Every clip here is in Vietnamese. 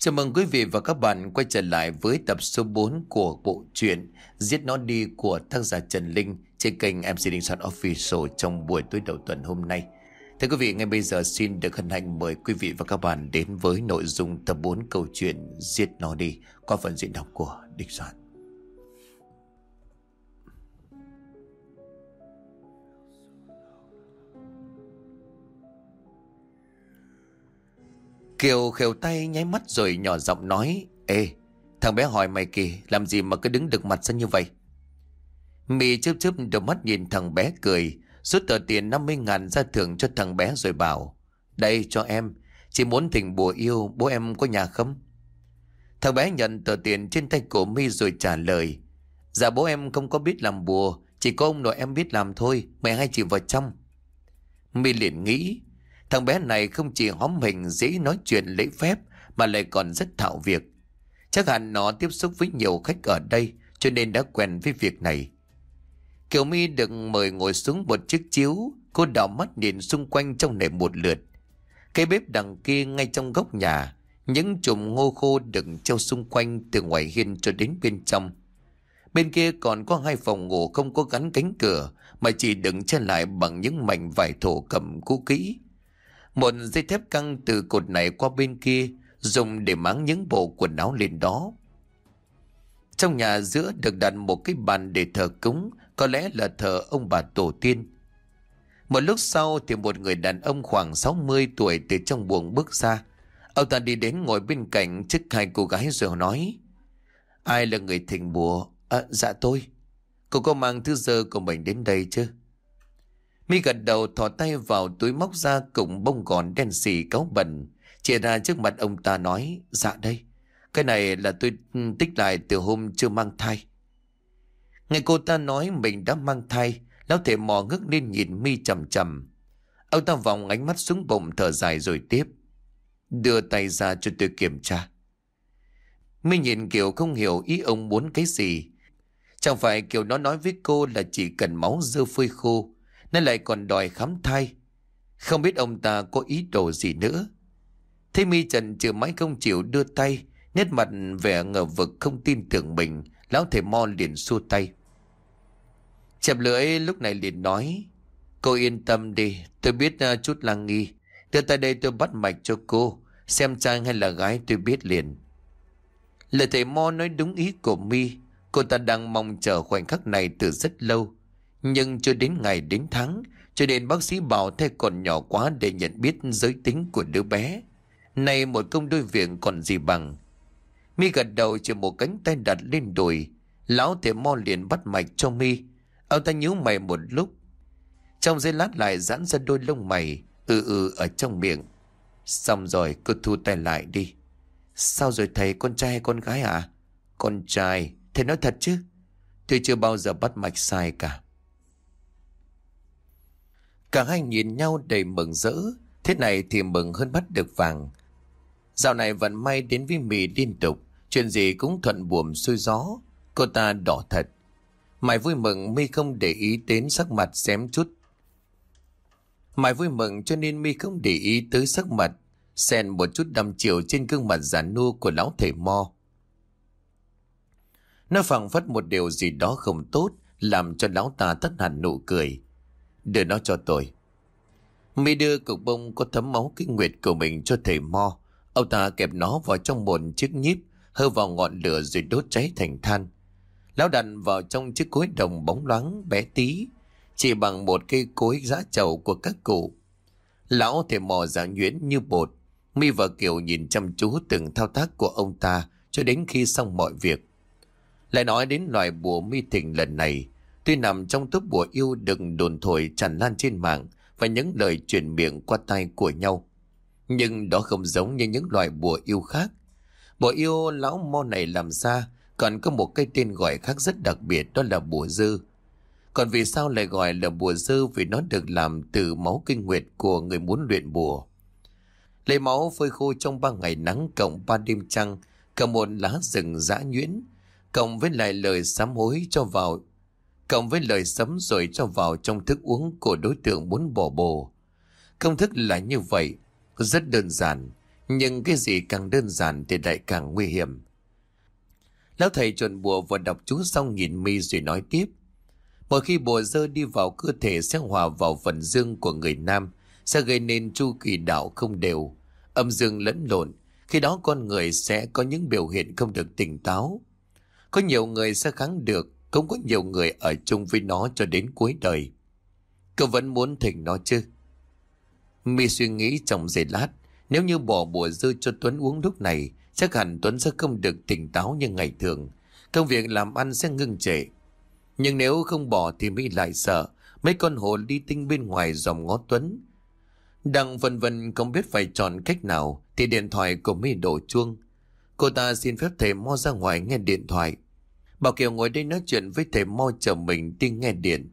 Chào mừng quý vị và các bạn quay trở lại với tập số 4 của bộ truyện Giết Nó Đi của tác giả Trần Linh trên kênh MC Đình Soạn Official trong buổi tối đầu tuần hôm nay. Thưa quý vị, ngay bây giờ xin được hân hạnh mời quý vị và các bạn đến với nội dung tập 4 câu chuyện Giết Nó Đi qua phần diễn đọc của Đình Soạn. Kiều khều tay nháy mắt rồi nhỏ giọng nói, Ê, thằng bé hỏi mày kì Làm gì mà cứ đứng đực mặt ra như vậy? Mì chớp chớp đôi mắt nhìn thằng bé cười, Rút tờ tiền 50 ngàn ra thưởng cho thằng bé rồi bảo, Đây, cho em Chỉ muốn thỉnh bùa yêu, Bố em có nhà không? Thằng bé nhận tờ tiền trên tay của mi rồi trả lời Dạ bố em không có biết làm bùa, Chỉ có ông nội em biết làm thôi mẹ hai chị vào trong. Mi liền nghĩ Thằng bé này không chỉ hóm hình dễ nói chuyện lễ phép mà lại còn rất thạo việc. Chắc hẳn nó tiếp xúc với nhiều khách ở đây cho nên đã quen với việc này. Kiều My được mời ngồi xuống một chiếc chiếu, cô đảo mắt nhìn xung quanh trong nệm một lượt. Cây bếp đằng kia ngay trong góc nhà, những chùm ngô khô đựng treo xung quanh từ ngoài hiên cho đến bên trong. Bên kia còn có hai phòng ngủ không có gắn cánh cửa mà chỉ đựng che lại bằng những mảnh vải thổ cầm cũ kỹ. Một dây thép căng từ cột này qua bên kia dùng để máng những bộ quần áo lên đó. Trong nhà giữa được đặt một cái bàn để thờ cúng, có lẽ là thờ ông bà tổ tiên. Một lúc sau thì một người đàn ông khoảng 60 tuổi từ trong buồng bước ra. Ông ta đi đến ngồi bên cạnh trước hai cô gái rồi nói. Ai là người thỉnh bùa? À, dạ tôi. Cô có mang thứ dơ của mình đến đây chứ? Mi gật đầu thò tay vào túi móc ra cụm bông gòn đen xì cáo bẩn. Chia ra trước mặt ông ta nói, dạ đây, cái này là tôi ừ, tích lại từ hôm chưa mang thai. Ngày cô ta nói mình đã mang thai, lão thể mò ngước lên nhìn mi chầm chầm. Ông ta vòng ánh mắt xuống bụng thở dài rồi tiếp. Đưa tay ra cho tôi kiểm tra. Mi nhìn Kiều không hiểu ý ông muốn cái gì. Chẳng phải Kiều nó nói với cô là chỉ cần máu dơ phơi khô nên lại còn đòi khám thai. Không biết ông ta có ý đồ gì nữa. Thế mi trần chưa mãi không chịu đưa tay, nét mặt vẻ ngờ vực không tin tưởng mình, lão thầy mo liền xua tay. Chẹp lưỡi lúc này liền nói, cô yên tâm đi, tôi biết à, chút là nghi. Đưa tay đây tôi bắt mạch cho cô, xem trai hay là gái tôi biết liền. Lời thầy Mo nói đúng ý của mi Cô ta đang mong chờ khoảnh khắc này từ rất lâu nhưng chưa đến ngày đến tháng, cho nên bác sĩ bảo thai còn nhỏ quá để nhận biết giới tính của đứa bé. Này một công đôi việc còn gì bằng. Mi gật đầu chỉ một cánh tay đặt lên đùi. Lão thể mo liền bắt mạch cho Mi. Ông ta nhíu mày một lúc. Trong giây lát lại giãn ra đôi lông mày, ừ ừ ở trong miệng. Xong rồi, cứ thu tay lại đi. Sao rồi thầy, con trai hay con gái à? Con trai, thầy nói thật chứ? Tôi chưa bao giờ bắt mạch sai cả. Cả hai nhìn nhau đầy mừng rỡ, thế này thì mừng hơn bắt được vàng. Dạo này vận may đến với mì liên tục, chuyện gì cũng thuận buồm xuôi gió, cô ta đỏ thật. Mày vui mừng mi không để ý đến sắc mặt xém chút. Mày vui mừng cho nên mi không để ý tới sắc mặt, xen một chút đăm chiều trên gương mặt già nua của lão thầy mo. Nó phẳng phất một điều gì đó không tốt, làm cho lão ta tất hẳn nụ cười. Đưa nó cho tôi. Mi đưa cục bông có thấm máu kinh nguyệt của mình cho thầy Mo. Ông ta kẹp nó vào trong một chiếc nhíp, hơ vào ngọn lửa rồi đốt cháy thành than. Lão đặt vào trong chiếc cối đồng bóng loáng bé tí, chỉ bằng một cây cối giá trầu của các cụ. Lão thầy mò giả nhuyễn như bột, Mi và Kiều nhìn chăm chú từng thao tác của ông ta cho đến khi xong mọi việc. Lại nói đến loài bùa mi thỉnh lần này, Tuy nằm trong túp bùa yêu đừng đồn thổi tràn lan trên mạng và những lời truyền miệng qua tay của nhau. Nhưng đó không giống như những loài bùa yêu khác. Bùa yêu lão mo này làm ra còn có một cái tên gọi khác rất đặc biệt đó là bùa dư. Còn vì sao lại gọi là bùa dư vì nó được làm từ máu kinh nguyệt của người muốn luyện bùa. Lấy máu phơi khô trong ba ngày nắng cộng ba đêm trăng, cầm một lá rừng dã nhuyễn, cộng với lại lời sám hối cho vào cộng với lời sấm rồi cho vào trong thức uống của đối tượng muốn bỏ bồ. Công thức là như vậy, rất đơn giản, Nhưng cái gì càng đơn giản thì lại càng nguy hiểm. Lão thầy chuẩn bùa vừa đọc chú xong nhìn mi rồi nói tiếp. Mỗi khi bùa dơ đi vào cơ thể sẽ hòa vào phần dương của người nam, sẽ gây nên chu kỳ đạo không đều, âm dương lẫn lộn. Khi đó con người sẽ có những biểu hiện không được tỉnh táo. Có nhiều người sẽ kháng được, cũng có nhiều người ở chung với nó cho đến cuối đời. Cậu vẫn muốn thỉnh nó chứ? Mi suy nghĩ trong giây lát, nếu như bỏ bùa dư cho Tuấn uống lúc này, chắc hẳn Tuấn sẽ không được tỉnh táo như ngày thường. Công việc làm ăn sẽ ngưng trệ. Nhưng nếu không bỏ thì Mi lại sợ, mấy con hồ đi tinh bên ngoài dòng ngó Tuấn. Đang vân vân không biết phải chọn cách nào thì điện thoại của Mi đổ chuông. Cô ta xin phép thầy Mo ra ngoài nghe điện thoại. Bảo Kiều ngồi đây nói chuyện với thầy Mo chờ mình đi nghe điện.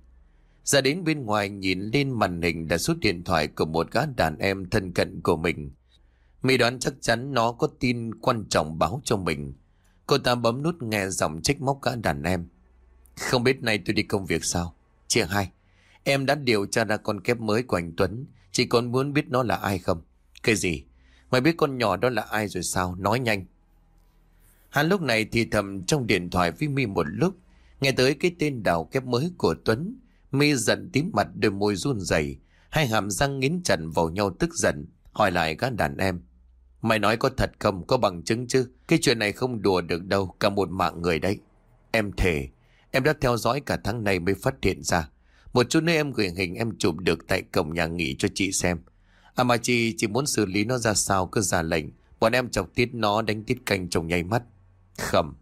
Ra đến bên ngoài nhìn lên màn hình đã số điện thoại của một gã đàn em thân cận của mình. Mỹ đoán chắc chắn nó có tin quan trọng báo cho mình. Cô ta bấm nút nghe giọng trách móc gã đàn em. Không biết nay tôi đi công việc sao? Chị hai, em đã điều tra ra con kép mới của anh Tuấn. Chị còn muốn biết nó là ai không? Cái gì? Mày biết con nhỏ đó là ai rồi sao? Nói nhanh. Hắn lúc này thì thầm trong điện thoại với Mi một lúc. Nghe tới cái tên đào kép mới của Tuấn. Mi giận tím mặt đôi môi run rẩy, hai hàm răng nghiến chặt vào nhau tức giận, hỏi lại các đàn em. Mày nói có thật không, có bằng chứng chứ? Cái chuyện này không đùa được đâu, cả một mạng người đấy. Em thề, em đã theo dõi cả tháng này mới phát hiện ra. Một chút nữa em gửi hình em chụp được tại cổng nhà nghỉ cho chị xem. À mà chị chỉ muốn xử lý nó ra sao cứ ra lệnh. Bọn em chọc tiết nó đánh tiết canh trong nháy mắt. Khẩm,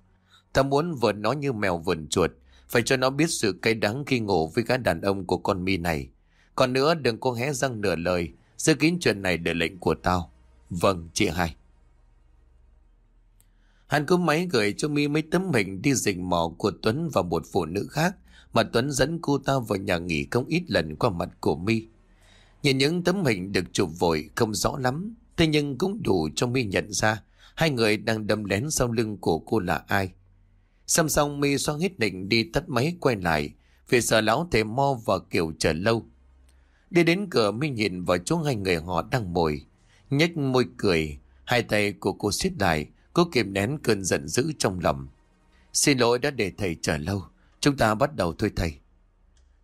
ta muốn vợ nó như mèo vườn chuột. Phải cho nó biết sự cay đắng khi ngủ với gã đàn ông của con mi này. Còn nữa đừng có hé răng nửa lời. Giữ kín chuyện này để lệnh của tao. Vâng, chị hai. Hắn cứ máy gửi cho mi mấy tấm hình đi rình mò của Tuấn và một phụ nữ khác mà Tuấn dẫn cô ta vào nhà nghỉ không ít lần qua mặt của mi. Nhìn những tấm hình được chụp vội không rõ lắm, thế nhưng cũng đủ cho mi nhận ra hai người đang đâm lén sau lưng của cô là ai. Xong xong mi xoang hết định đi tắt máy quay lại, vì sợ lão thầy mo và kiểu chờ lâu. Đi đến cửa mi nhìn vào chỗ hai người họ đang ngồi, nhếch môi cười, hai tay của cô siết lại, cô kìm nén cơn giận dữ trong lòng. Xin lỗi đã để thầy chờ lâu, chúng ta bắt đầu thôi thầy.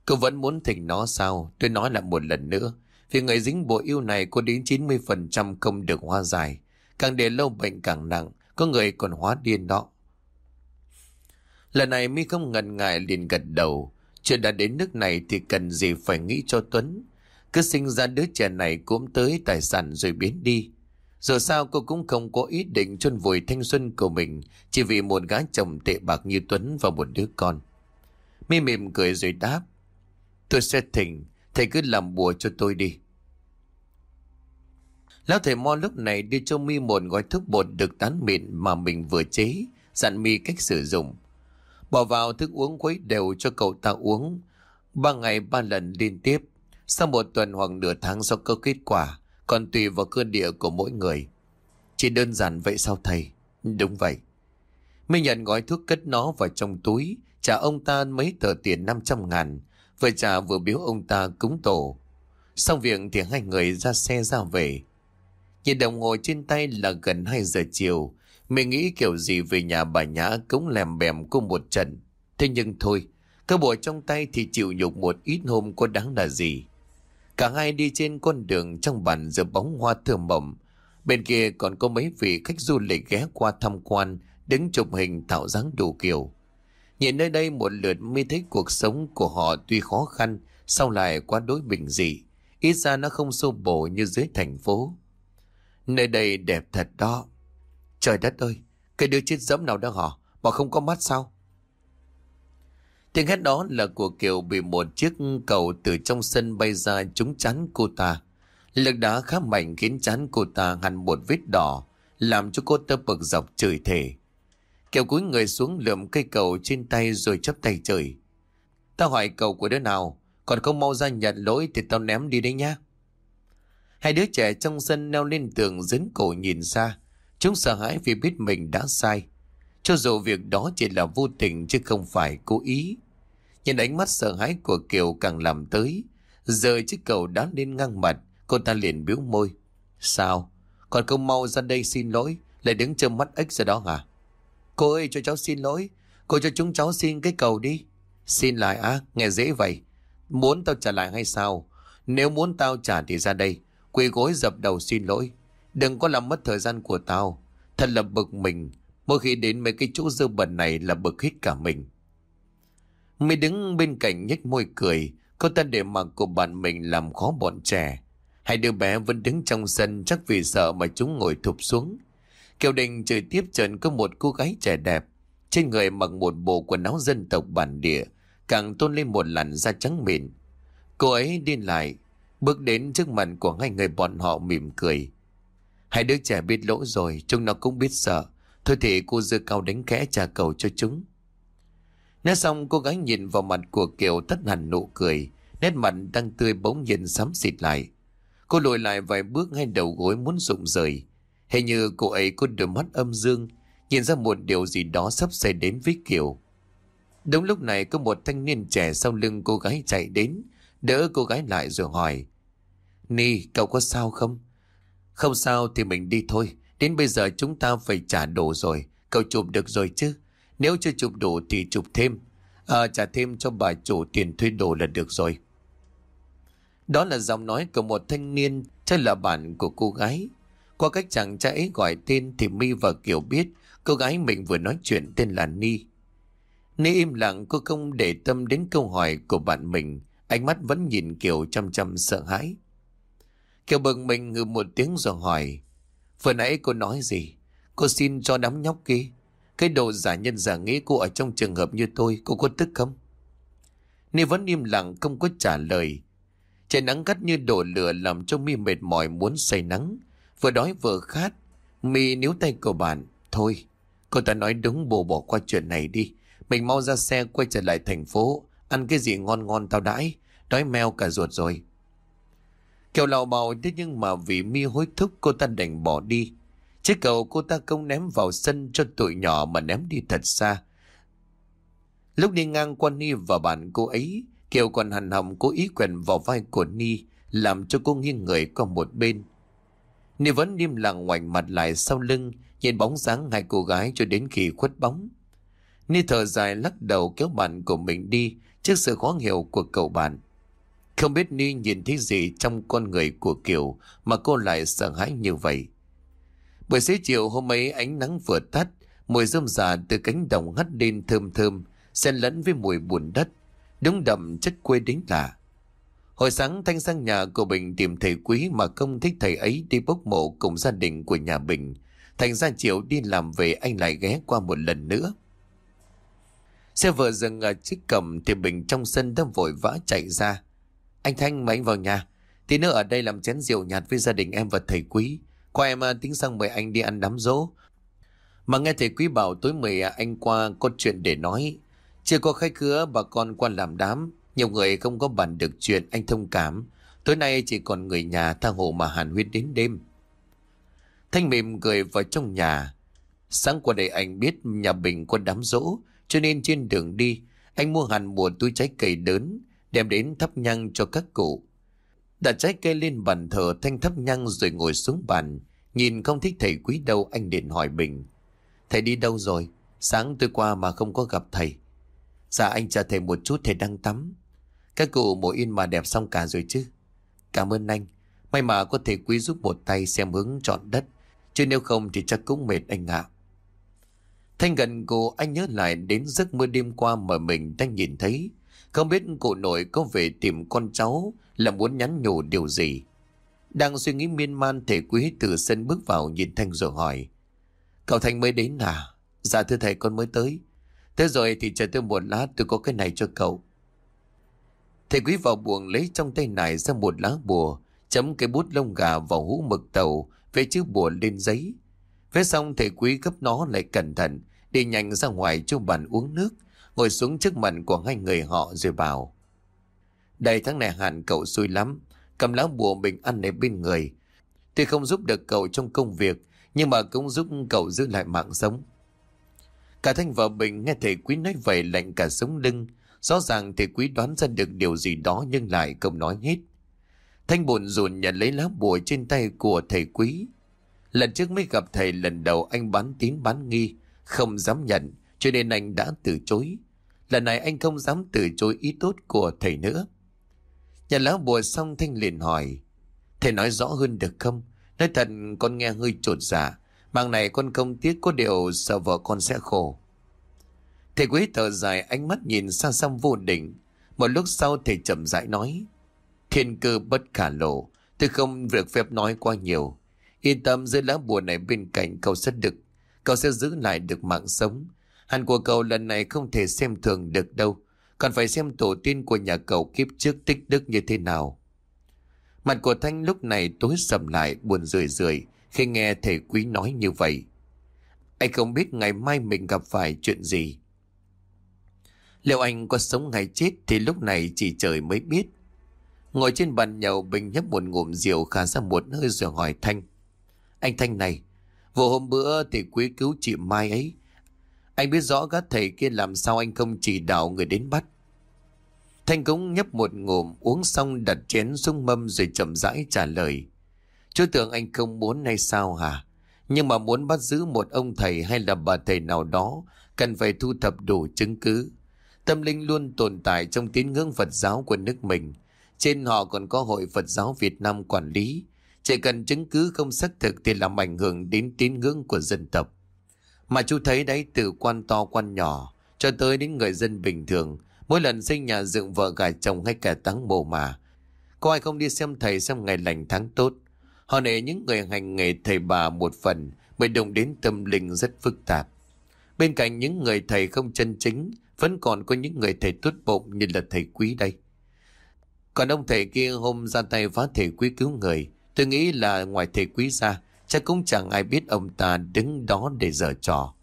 Cô vẫn muốn thỉnh nó sao, tôi nói lại một lần nữa. Vì người dính bộ yêu này có đến 90% không được hoa giải. Càng để lâu bệnh càng nặng, có người còn hóa điên đó. Lần này mi không ngần ngại liền gật đầu. Chuyện đã đến nước này thì cần gì phải nghĩ cho Tuấn. Cứ sinh ra đứa trẻ này cũng tới tài sản rồi biến đi. Dù sao cô cũng không có ý định chôn vùi thanh xuân của mình chỉ vì một gái chồng tệ bạc như Tuấn và một đứa con. Mi mỉm cười rồi đáp. Tôi sẽ thỉnh, thầy cứ làm bùa cho tôi đi. Lão thầy Mo lúc này đưa cho Mi một gói thuốc bột được tán mịn mà mình vừa chế, dặn Mi cách sử dụng. Bỏ vào thức uống quấy đều cho cậu ta uống. Ba ngày ba lần liên tiếp. Sau một tuần hoặc nửa tháng sau có kết quả. Còn tùy vào cơ địa của mỗi người. Chỉ đơn giản vậy sao thầy? Đúng vậy. Mình nhận gói thuốc cất nó vào trong túi. Trả ông ta mấy tờ tiền 500 ngàn. Vừa trả vừa biếu ông ta cúng tổ. Xong việc thì hai người ra xe ra về. Nhìn đồng hồ trên tay là gần 2 giờ chiều. Mình nghĩ kiểu gì về nhà bà Nhã cũng lèm bèm cô một trận. Thế nhưng thôi, cơ bộ trong tay thì chịu nhục một ít hôm có đáng là gì. Cả hai đi trên con đường trong bản giữa bóng hoa thơm mộng. Bên kia còn có mấy vị khách du lịch ghé qua tham quan, đứng chụp hình tạo dáng đủ kiểu. Nhìn nơi đây một lượt mới thấy cuộc sống của họ tuy khó khăn, sau lại quá đối bình dị. Ít ra nó không xô bổ như dưới thành phố. Nơi đây đẹp thật đó. Trời đất ơi, cái đứa chết dẫm nào đó hả? Mà không có mắt sao? Tiếng hét đó là của Kiều bị một chiếc cầu từ trong sân bay ra trúng chắn cô ta. Lực đá khá mạnh khiến chắn cô ta hằn một vết đỏ, làm cho cô ta bực dọc chửi thề. Kiều cúi người xuống lượm cây cầu trên tay rồi chấp tay chửi. Tao hỏi cầu của đứa nào, còn không mau ra nhận lỗi thì tao ném đi đấy nhá. Hai đứa trẻ trong sân leo lên tường dấn cổ nhìn xa. Chúng sợ hãi vì biết mình đã sai. Cho dù việc đó chỉ là vô tình chứ không phải cố ý. Nhìn ánh mắt sợ hãi của Kiều càng làm tới. Giờ chiếc cầu đã lên ngang mặt, cô ta liền biếu môi. Sao? Còn không mau ra đây xin lỗi Lại đứng trơ mắt ếch ra đó hả Cô ơi cho cháu xin lỗi Cô cho chúng cháu xin cái cầu đi Xin lại á nghe dễ vậy Muốn tao trả lại hay sao Nếu muốn tao trả thì ra đây Quỳ gối dập đầu xin lỗi. Đừng có làm mất thời gian của tao. Thật là bực mình. Mỗi khi đến mấy cái chỗ dơ bẩn này là bực hết cả mình. Mới đứng bên cạnh nhếch môi cười. Cô ta để mặc của bạn mình làm khó bọn trẻ. Hai đứa bé vẫn đứng trong sân chắc vì sợ mà chúng ngồi thụp xuống. Kiều Đình trời tiếp trần có một cô gái trẻ đẹp. Trên người mặc một bộ quần áo dân tộc bản địa, Càng tôn lên một làn da trắng mịn. Cô ấy đi lại. Bước đến trước mặt của hai người bọn họ mỉm cười. Hai đứa trẻ biết lỗi rồi, Chúng nó cũng biết sợ. Thôi thì cô dưa cao đánh kẽ trả cầu cho chúng. Nói xong, cô gái nhìn vào mặt của Kiều tất hẳn nụ cười. Nét mặt đang tươi bỗng nhiên sắm xịt lại. Cô lùi lại vài bước ngay đầu gối muốn rụng rời. Hình như cô ấy có đôi mắt âm dương, Nhìn ra một điều gì đó sắp xảy đến với Kiều. Đúng lúc này, có một thanh niên trẻ sau lưng cô gái chạy đến. Đỡ cô gái lại rồi hỏi Ni cậu có sao không? Không sao thì mình đi thôi. Đến bây giờ chúng ta phải trả đồ rồi. Cậu chụp được rồi chứ? Nếu chưa chụp đủ thì chụp thêm. À, Trả thêm cho bà chủ tiền thuê đồ là được rồi. Đó là giọng nói của một thanh niên Chắc là bạn của cô gái. Qua cách chàng trai ấy gọi tên Thì My và Kiều biết Cô gái mình vừa nói chuyện tên là Ni. Ni im lặng cô không để tâm đến câu hỏi của bạn mình. Ánh mắt vẫn nhìn Kiều chăm chăm sợ hãi. Kiều bừng mình ngừ một tiếng rồi hỏi, Vừa nãy cô nói gì? Cô xin cho đám nhóc kia. Cái đồ giả nhân giả nghĩ cô ở trong trường hợp như tôi, Cô có tức không? Ni vẫn im lặng, không có trả lời. Trời nắng gắt như đổ lửa Làm cho mi mệt mỏi muốn say nắng. Vừa đói vừa khát, mi níu tay của bạn, Thôi, cô ta nói đúng bồ bỏ qua chuyện này đi. Mình mau ra xe quay trở lại thành phố. Ăn cái gì ngon ngon tao đãi Đói meo cả ruột rồi Kiều lào bào thế nhưng mà vì mi hối thúc cô ta đành bỏ đi. Chiếc cầu cô ta không ném vào sân cho tụi nhỏ mà ném đi thật xa. Lúc đi ngang qua Ni và bạn cô ấy, Kiều còn hằn hầm cố ý quần vào vai của Ni, làm cho cô nghiêng người qua một bên. Ni vẫn im lặng ngoảnh mặt lại sau lưng, nhìn bóng dáng hai cô gái cho đến khi khuất bóng. Ni thở dài lắc đầu kéo bạn của mình đi trước sự khó hiểu của cậu bạn. Không biết Ni nhìn thấy gì trong con người của Kiều mà cô lại sợ hãi như vậy. Buổi xế chiều hôm ấy ánh nắng vừa tắt, mùi rơm rà từ cánh đồng hắt lên thơm thơm, xen lẫn với mùi bùn đất, đúng đậm chất quê đến lạ. Hồi sáng Thanh sang nhà của Bình tìm thầy quý mà không thích thầy ấy đi bốc mộ cùng gia đình của nhà Bình. Thành ra chiều đi làm về anh lại ghé qua một lần nữa. Xe vừa dừng ở chiếc cầm thì Bình trong sân đã vội vã chạy ra. Anh Thanh mời anh vào nhà. Tí nữa ở đây làm chén rượu nhạt với gia đình em và thầy quý. Qua em à, tính sang mời anh đi ăn đám dỗ. Mà nghe thầy quý bảo tối mười à, anh qua có chuyện để nói. Chưa có khách khứa, bà con qua làm đám. Nhiều người không có bàn được chuyện, anh thông cảm. Tối nay chỉ còn người nhà tha hồ mà hàn huyên đến đêm. Thanh mềm cười vào trong nhà. Sáng qua đây anh biết nhà Bình có đám dỗ. Cho nên trên đường đi, anh mua hẳn một túi trái cây lớn đem đến thắp nhang cho các cụ. Đặt trái cây lên bàn thờ thanh thắp nhang rồi ngồi xuống bàn. Nhìn không thích thầy quý đâu anh điện hỏi Bình. Thầy đi đâu rồi? Sáng tôi qua mà không có gặp thầy. Dạ anh chờ thầy một chút thầy đang tắm. Các cụ mổ in mà đẹp xong cả rồi chứ. Cảm ơn anh. May mà có thể quý giúp một tay xem hướng chọn đất. Chứ nếu không thì chắc cũng mệt anh ạ. Thanh gần cô anh nhớ lại đến giấc mơ đêm qua mà mình đang nhìn thấy. Không biết cụ nội có về tìm con cháu là muốn nhắn nhủ điều gì. Đang suy nghĩ miên man thể quý từ sân bước vào nhìn Thanh rồi hỏi. Cậu Thanh mới đến à? Dạ thưa thầy con mới tới. Thế rồi thì chờ tôi một lát tôi có cái này cho cậu. Thầy quý vào buồng lấy trong tay này ra một lá bùa, chấm cái bút lông gà vào hũ mực tàu, vẽ chữ bùa lên giấy. Vẽ xong thầy quý gấp nó lại cẩn thận, đi nhanh ra ngoài chỗ bàn uống nước, ngồi xuống trước mặt của hai người họ rồi bảo. Đây tháng này hạn cậu xui lắm, cầm lá bùa mình ăn ở bên người. Tuy không giúp được cậu trong công việc, nhưng mà cũng giúp cậu giữ lại mạng sống. Cả Thanh và Bình nghe thầy quý nói vậy lạnh cả sống lưng. Rõ ràng thầy quý đoán ra được điều gì đó nhưng lại không nói hết. Thanh buồn rùn nhận lấy lá bùa trên tay của thầy quý. Lần trước mới gặp thầy lần đầu anh bán tín bán nghi, không dám nhận, cho nên anh đã từ chối. Lần này anh không dám từ chối ý tốt của thầy nữa. Nhà lão bùa xong Thanh liền hỏi, thầy nói rõ hơn được không? Nói thật con nghe hơi trột dạ, mạng này con công tiếc có điều sợ vợ con sẽ khổ. Thầy quý thở dài ánh mắt nhìn xa xăm vô định. Một lúc sau thầy chậm rãi nói, thiên cơ bất khả lộ, tôi không việc phép nói quá nhiều. Yên tâm dưới lá bùa này bên cạnh cậu sẽ được, cậu sẽ giữ lại được mạng sống. Hẳn của cậu lần này không thể xem thường được đâu, còn phải xem tổ tiên của nhà cậu kiếp trước tích đức như thế nào. Mặt của Thanh lúc này tối sầm lại buồn rười rười khi nghe thầy quý nói như vậy. Anh không biết ngày mai mình gặp phải chuyện gì. Liệu anh có sống hay chết thì lúc này chỉ trời mới biết. Ngồi trên bàn nhậu Bình nhấp một ngụm rượu khá ra một hơi rồi hỏi Thanh. Anh Thanh này, vụ hôm bữa thì quý cứu chị Mai ấy. Anh biết rõ các thầy kia làm sao anh không chỉ đạo người đến bắt. Thanh cũng nhấp một ngụm, uống xong đặt chén xuống mâm rồi chậm rãi trả lời. Chú tưởng anh không muốn hay sao hả? Nhưng mà muốn bắt giữ một ông thầy hay là bà thầy nào đó, cần phải thu thập đủ chứng cứ. Tâm linh luôn tồn tại trong tín ngưỡng Phật giáo của nước mình. Trên họ còn có Hội Phật giáo Việt Nam quản lý. Chỉ cần chứng cứ không xác thực thì làm ảnh hưởng đến tín ngưỡng của dân tộc. Mà chú thấy đấy từ quan to quan nhỏ cho tới đến người dân bình thường. Mỗi lần xây nhà dựng vợ gà chồng hay cả táng mồ mà. Có ai không đi xem thầy xem ngày lành tháng tốt. Họ nể những người hành nghề thầy bà một phần mới đồng đến tâm linh rất phức tạp. Bên cạnh những người thầy không chân chính vẫn còn có những người thầy tốt bụng như là thầy quý đây. Còn ông thầy kia hôm ra tay phá thầy quý cứu người, tôi nghĩ là ngoài thầy quý ra, chắc cũng chẳng ai biết ông ta đứng đó để dở trò.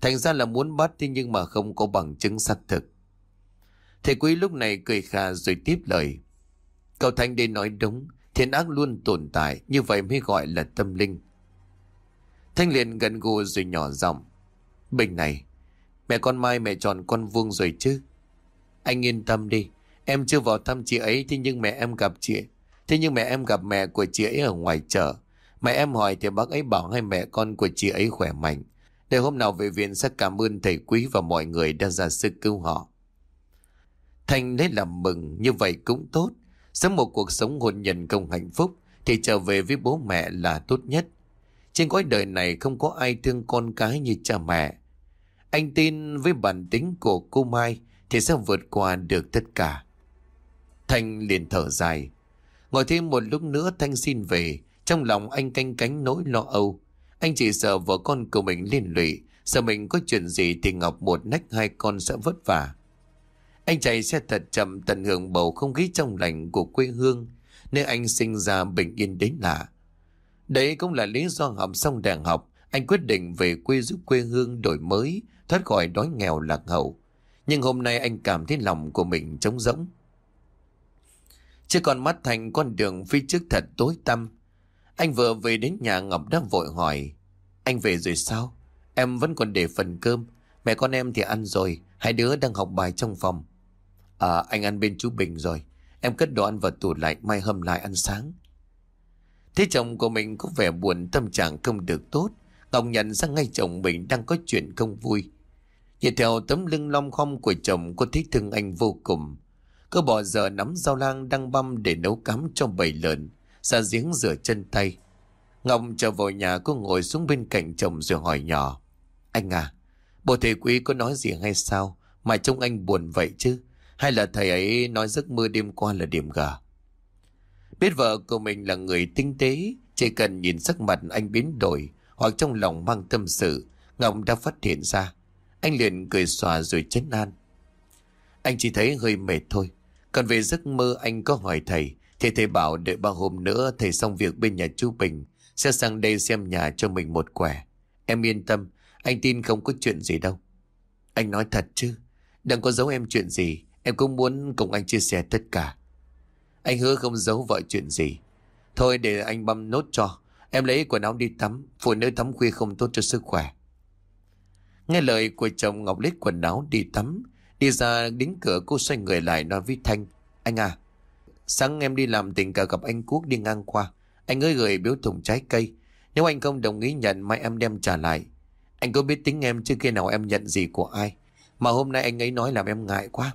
Thành ra là muốn bắt thế nhưng mà không có bằng chứng xác thực. Thầy quý lúc này cười khà rồi tiếp lời. Cậu Thanh đây nói đúng, thiên ác luôn tồn tại, như vậy mới gọi là tâm linh. Thanh liền gần gù rồi nhỏ giọng. Bình này, Mẹ con Mai mẹ chọn con vuông rồi chứ Anh yên tâm đi Em chưa vào thăm chị ấy Thế nhưng mẹ em gặp chị Thế nhưng mẹ em gặp mẹ của chị ấy ở ngoài chợ. Mẹ em hỏi thì bác ấy bảo hai mẹ con của chị ấy khỏe mạnh. Để hôm nào về viện sẽ cảm ơn thầy quý và mọi người đã ra sức cứu họ. Thanh lấy làm mừng, Như vậy cũng tốt. Sống một cuộc sống hôn nhân công hạnh phúc Thì trở về với bố mẹ là tốt nhất. Trên cõi đời này không có ai thương con cái như cha mẹ. Anh tin với bản tính của cô Mai thì sẽ vượt qua được tất cả. Thanh liền thở dài. Ngồi thêm một lúc nữa Thanh xin về. Trong lòng anh canh cánh nỗi lo âu. Anh chỉ sợ vợ con của mình liên lụy. Sợ mình có chuyện gì thì Ngọc một nách hai con sẽ vất vả. Anh chạy xe thật chậm, tận hưởng bầu không khí trong lành của quê hương. Nơi anh sinh ra bình yên đến lạ. Đấy cũng là lý do học xong đại học. Anh quyết định về quê giúp quê hương đổi mới, thoát khỏi đói nghèo lạc hậu. Nhưng hôm nay anh cảm thấy lòng của mình trống rỗng. Chứ còn mắt thành con đường phía trước thật tối tăm. Anh vừa về đến nhà Ngọc đã vội hỏi. Anh về rồi sao? Em vẫn còn để phần cơm. Mẹ con em thì ăn rồi. Hai đứa đang học bài trong phòng. À anh ăn bên chú Bình rồi. Em cất đồ ăn vào tủ lạnh, mai hâm lại ăn sáng. Thế chồng của mình có vẻ buồn, tâm trạng không được tốt. Ngọc nhận ra ngay chồng mình đang có chuyện không vui. Nhìn theo tấm lưng long khom của chồng, cô thích thương anh vô cùng cứ bỏ giờ nắm dao lang đang băm để nấu cắm cho bầy lợn, ra giếng rửa chân tay. Ngọc trở vào nhà cô ngồi xuống bên cạnh chồng rồi hỏi nhỏ. Anh à, bộ thầy quý có nói gì hay sao mà trông anh buồn vậy chứ? Hay là thầy ấy nói giấc mơ đêm qua là điểm gà? Biết vợ của mình là người tinh tế, chỉ cần nhìn sắc mặt anh biến đổi hoặc trong lòng mang tâm sự, Ngọc đã phát hiện ra. Anh liền cười xòa rồi chấn an. Anh chỉ thấy hơi mệt thôi. Còn về giấc mơ anh có hỏi thầy. Thì thầy bảo đợi ba hôm nữa thầy xong việc bên nhà chú Bình. Sẽ sang đây xem nhà cho mình một quẻ. Em yên tâm. Anh tin không có chuyện gì đâu. Anh nói thật chứ. Đừng có giấu em chuyện gì. Em cũng muốn cùng anh chia sẻ tất cả. Anh hứa không giấu vợ chuyện gì. Thôi để anh băm nốt cho. Em lấy quần áo đi tắm. Phụ nữ tắm khuya không tốt cho sức khỏe. Nghe lời của chồng Ngọc lấy quần áo đi tắm. Đi ra đến cửa cô xoay người lại nói với Thanh. Anh à, sáng em đi làm tình cờ gặp anh Quốc đi ngang qua. Anh ơi gửi biếu thùng trái cây. Nếu anh không đồng ý nhận mai em đem trả lại. Anh có biết tính em chưa khi nào em nhận gì của ai. Mà hôm nay anh ấy nói làm em ngại quá.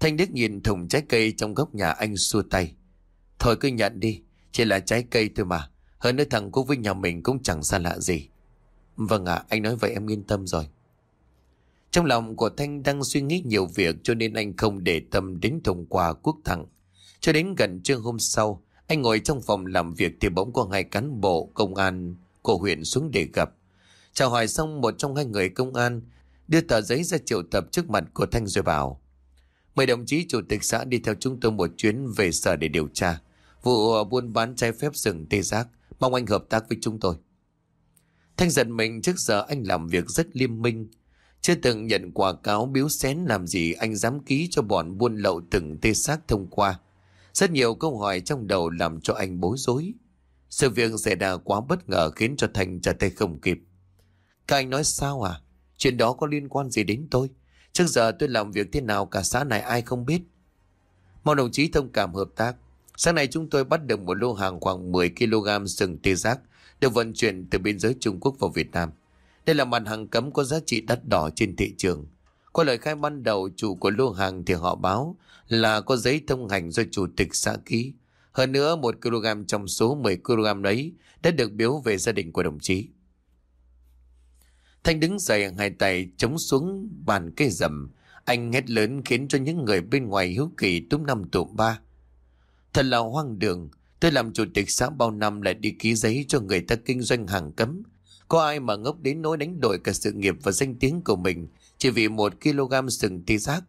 Thanh Đức nhìn thùng trái cây trong góc nhà anh xua tay. Thôi cứ nhận đi, chỉ là trái cây thôi mà. Hơn nữa thằng Quốc với nhà mình cũng chẳng xa lạ gì. Vâng ạ, anh nói vậy em yên tâm rồi. Trong lòng của Thanh đang suy nghĩ nhiều việc cho nên anh không để tâm đến thông qua quốc thẳng. Cho đến gần trưa hôm sau, anh ngồi trong phòng làm việc thì bỗng có hai cán bộ công an của huyện xuống để gặp. Chào hỏi xong một trong hai người công an đưa tờ giấy ra triệu tập trước mặt của Thanh rồi bảo. Mời đồng chí chủ tịch xã đi theo chúng tôi một chuyến về sở để điều tra. Vụ buôn bán trái phép rừng tê giác. Mong anh hợp tác với chúng tôi. Thanh giận mình trước giờ anh làm việc rất liêm minh. Chưa từng nhận quà cáo biếu xén làm gì anh dám ký cho bọn buôn lậu từng tê xác thông qua. Rất nhiều câu hỏi trong đầu làm cho anh bối rối. Sự việc xảy ra quá bất ngờ khiến cho Thành trả tay không kịp. Các anh nói sao à? Chuyện đó có liên quan gì đến tôi? Trước giờ tôi làm việc thế nào cả xã này ai không biết. Mong đồng chí thông cảm hợp tác. Sáng nay chúng tôi bắt được một lô hàng khoảng 10 kg sừng tê giác, được vận chuyển từ biên giới Trung Quốc vào Việt Nam. Đây là mặt hàng cấm có giá trị đắt đỏ trên thị trường. Qua lời khai ban đầu, chủ của lô hàng thì họ báo là có giấy thông hành do chủ tịch xã ký. Hơn nữa, 1 kg trong số 10 kg đấy đã được biếu về gia đình của đồng chí. Thanh đứng dậy hai tay chống xuống bàn cây rầm. Anh hét lớn khiến cho những người bên ngoài hiếu kỳ túm năm tụm ba. Thật là hoang đường. Tôi làm chủ tịch xã bao năm lại đi ký giấy cho người ta kinh doanh hàng cấm. Có ai mà ngốc đến nỗi đánh đổi cả sự nghiệp và danh tiếng của mình chỉ vì một kg sừng tê giác.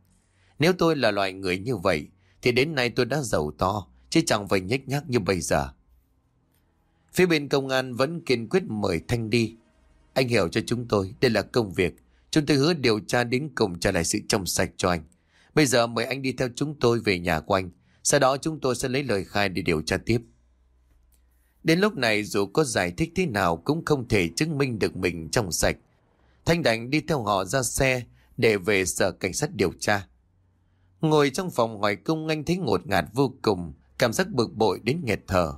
Nếu tôi là loại người như vậy thì đến nay tôi đã giàu to chứ chẳng phải nhếch nhác như bây giờ. Phía bên công an vẫn kiên quyết mời Thanh đi. Anh hiểu cho chúng tôi, đây là công việc. Chúng tôi hứa điều tra đến cùng trả lại sự trong sạch cho anh. Bây giờ mời anh đi theo chúng tôi về nhà của anh. Sau đó chúng tôi sẽ lấy lời khai để điều tra tiếp. Đến lúc này dù có giải thích thế nào cũng không thể chứng minh được mình trong sạch. Thanh đành đi theo họ ra xe để về sở cảnh sát điều tra. Ngồi trong phòng hỏi cung anh thấy ngột ngạt vô cùng, cảm giác bực bội đến nghẹt thở.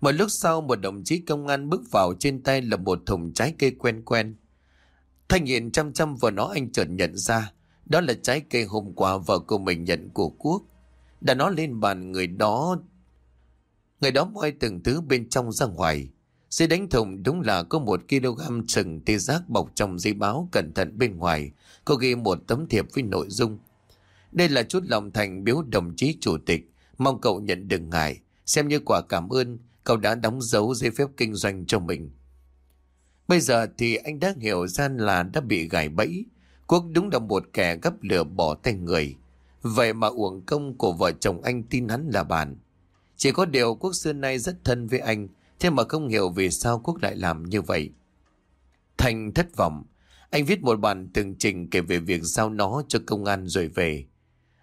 Một lúc sau một đồng chí công an bước vào trên tay là một thùng trái cây quen quen. Thanh nhìn chăm chăm vào nó anh chợt nhận ra đó là trái cây hôm qua vợ của mình nhận của Quốc. Đã nó lên bàn người đó Người đó moi từng thứ bên trong ra ngoài. Dưới đánh thùng đúng là có một kg sừng tê giác bọc trong giấy báo cẩn thận bên ngoài, có ghi một tấm thiệp với nội dung. Đây là chút lòng thành biếu đồng chí chủ tịch, mong cậu nhận đừng ngại, xem như quả cảm ơn cậu đã đóng dấu giấy phép kinh doanh cho mình. Bây giờ thì anh đã hiểu ra là đã bị gài bẫy, Quốc đúng là một kẻ gấp lửa bỏ tay người. Vậy mà uổng công của vợ chồng anh tin hắn là bạn. Chỉ có điều Quốc xưa nay rất thân với anh, thế mà không hiểu vì sao Quốc lại làm như vậy. Thành thất vọng, anh viết một bản tường trình kể về việc giao nó cho công an rồi về.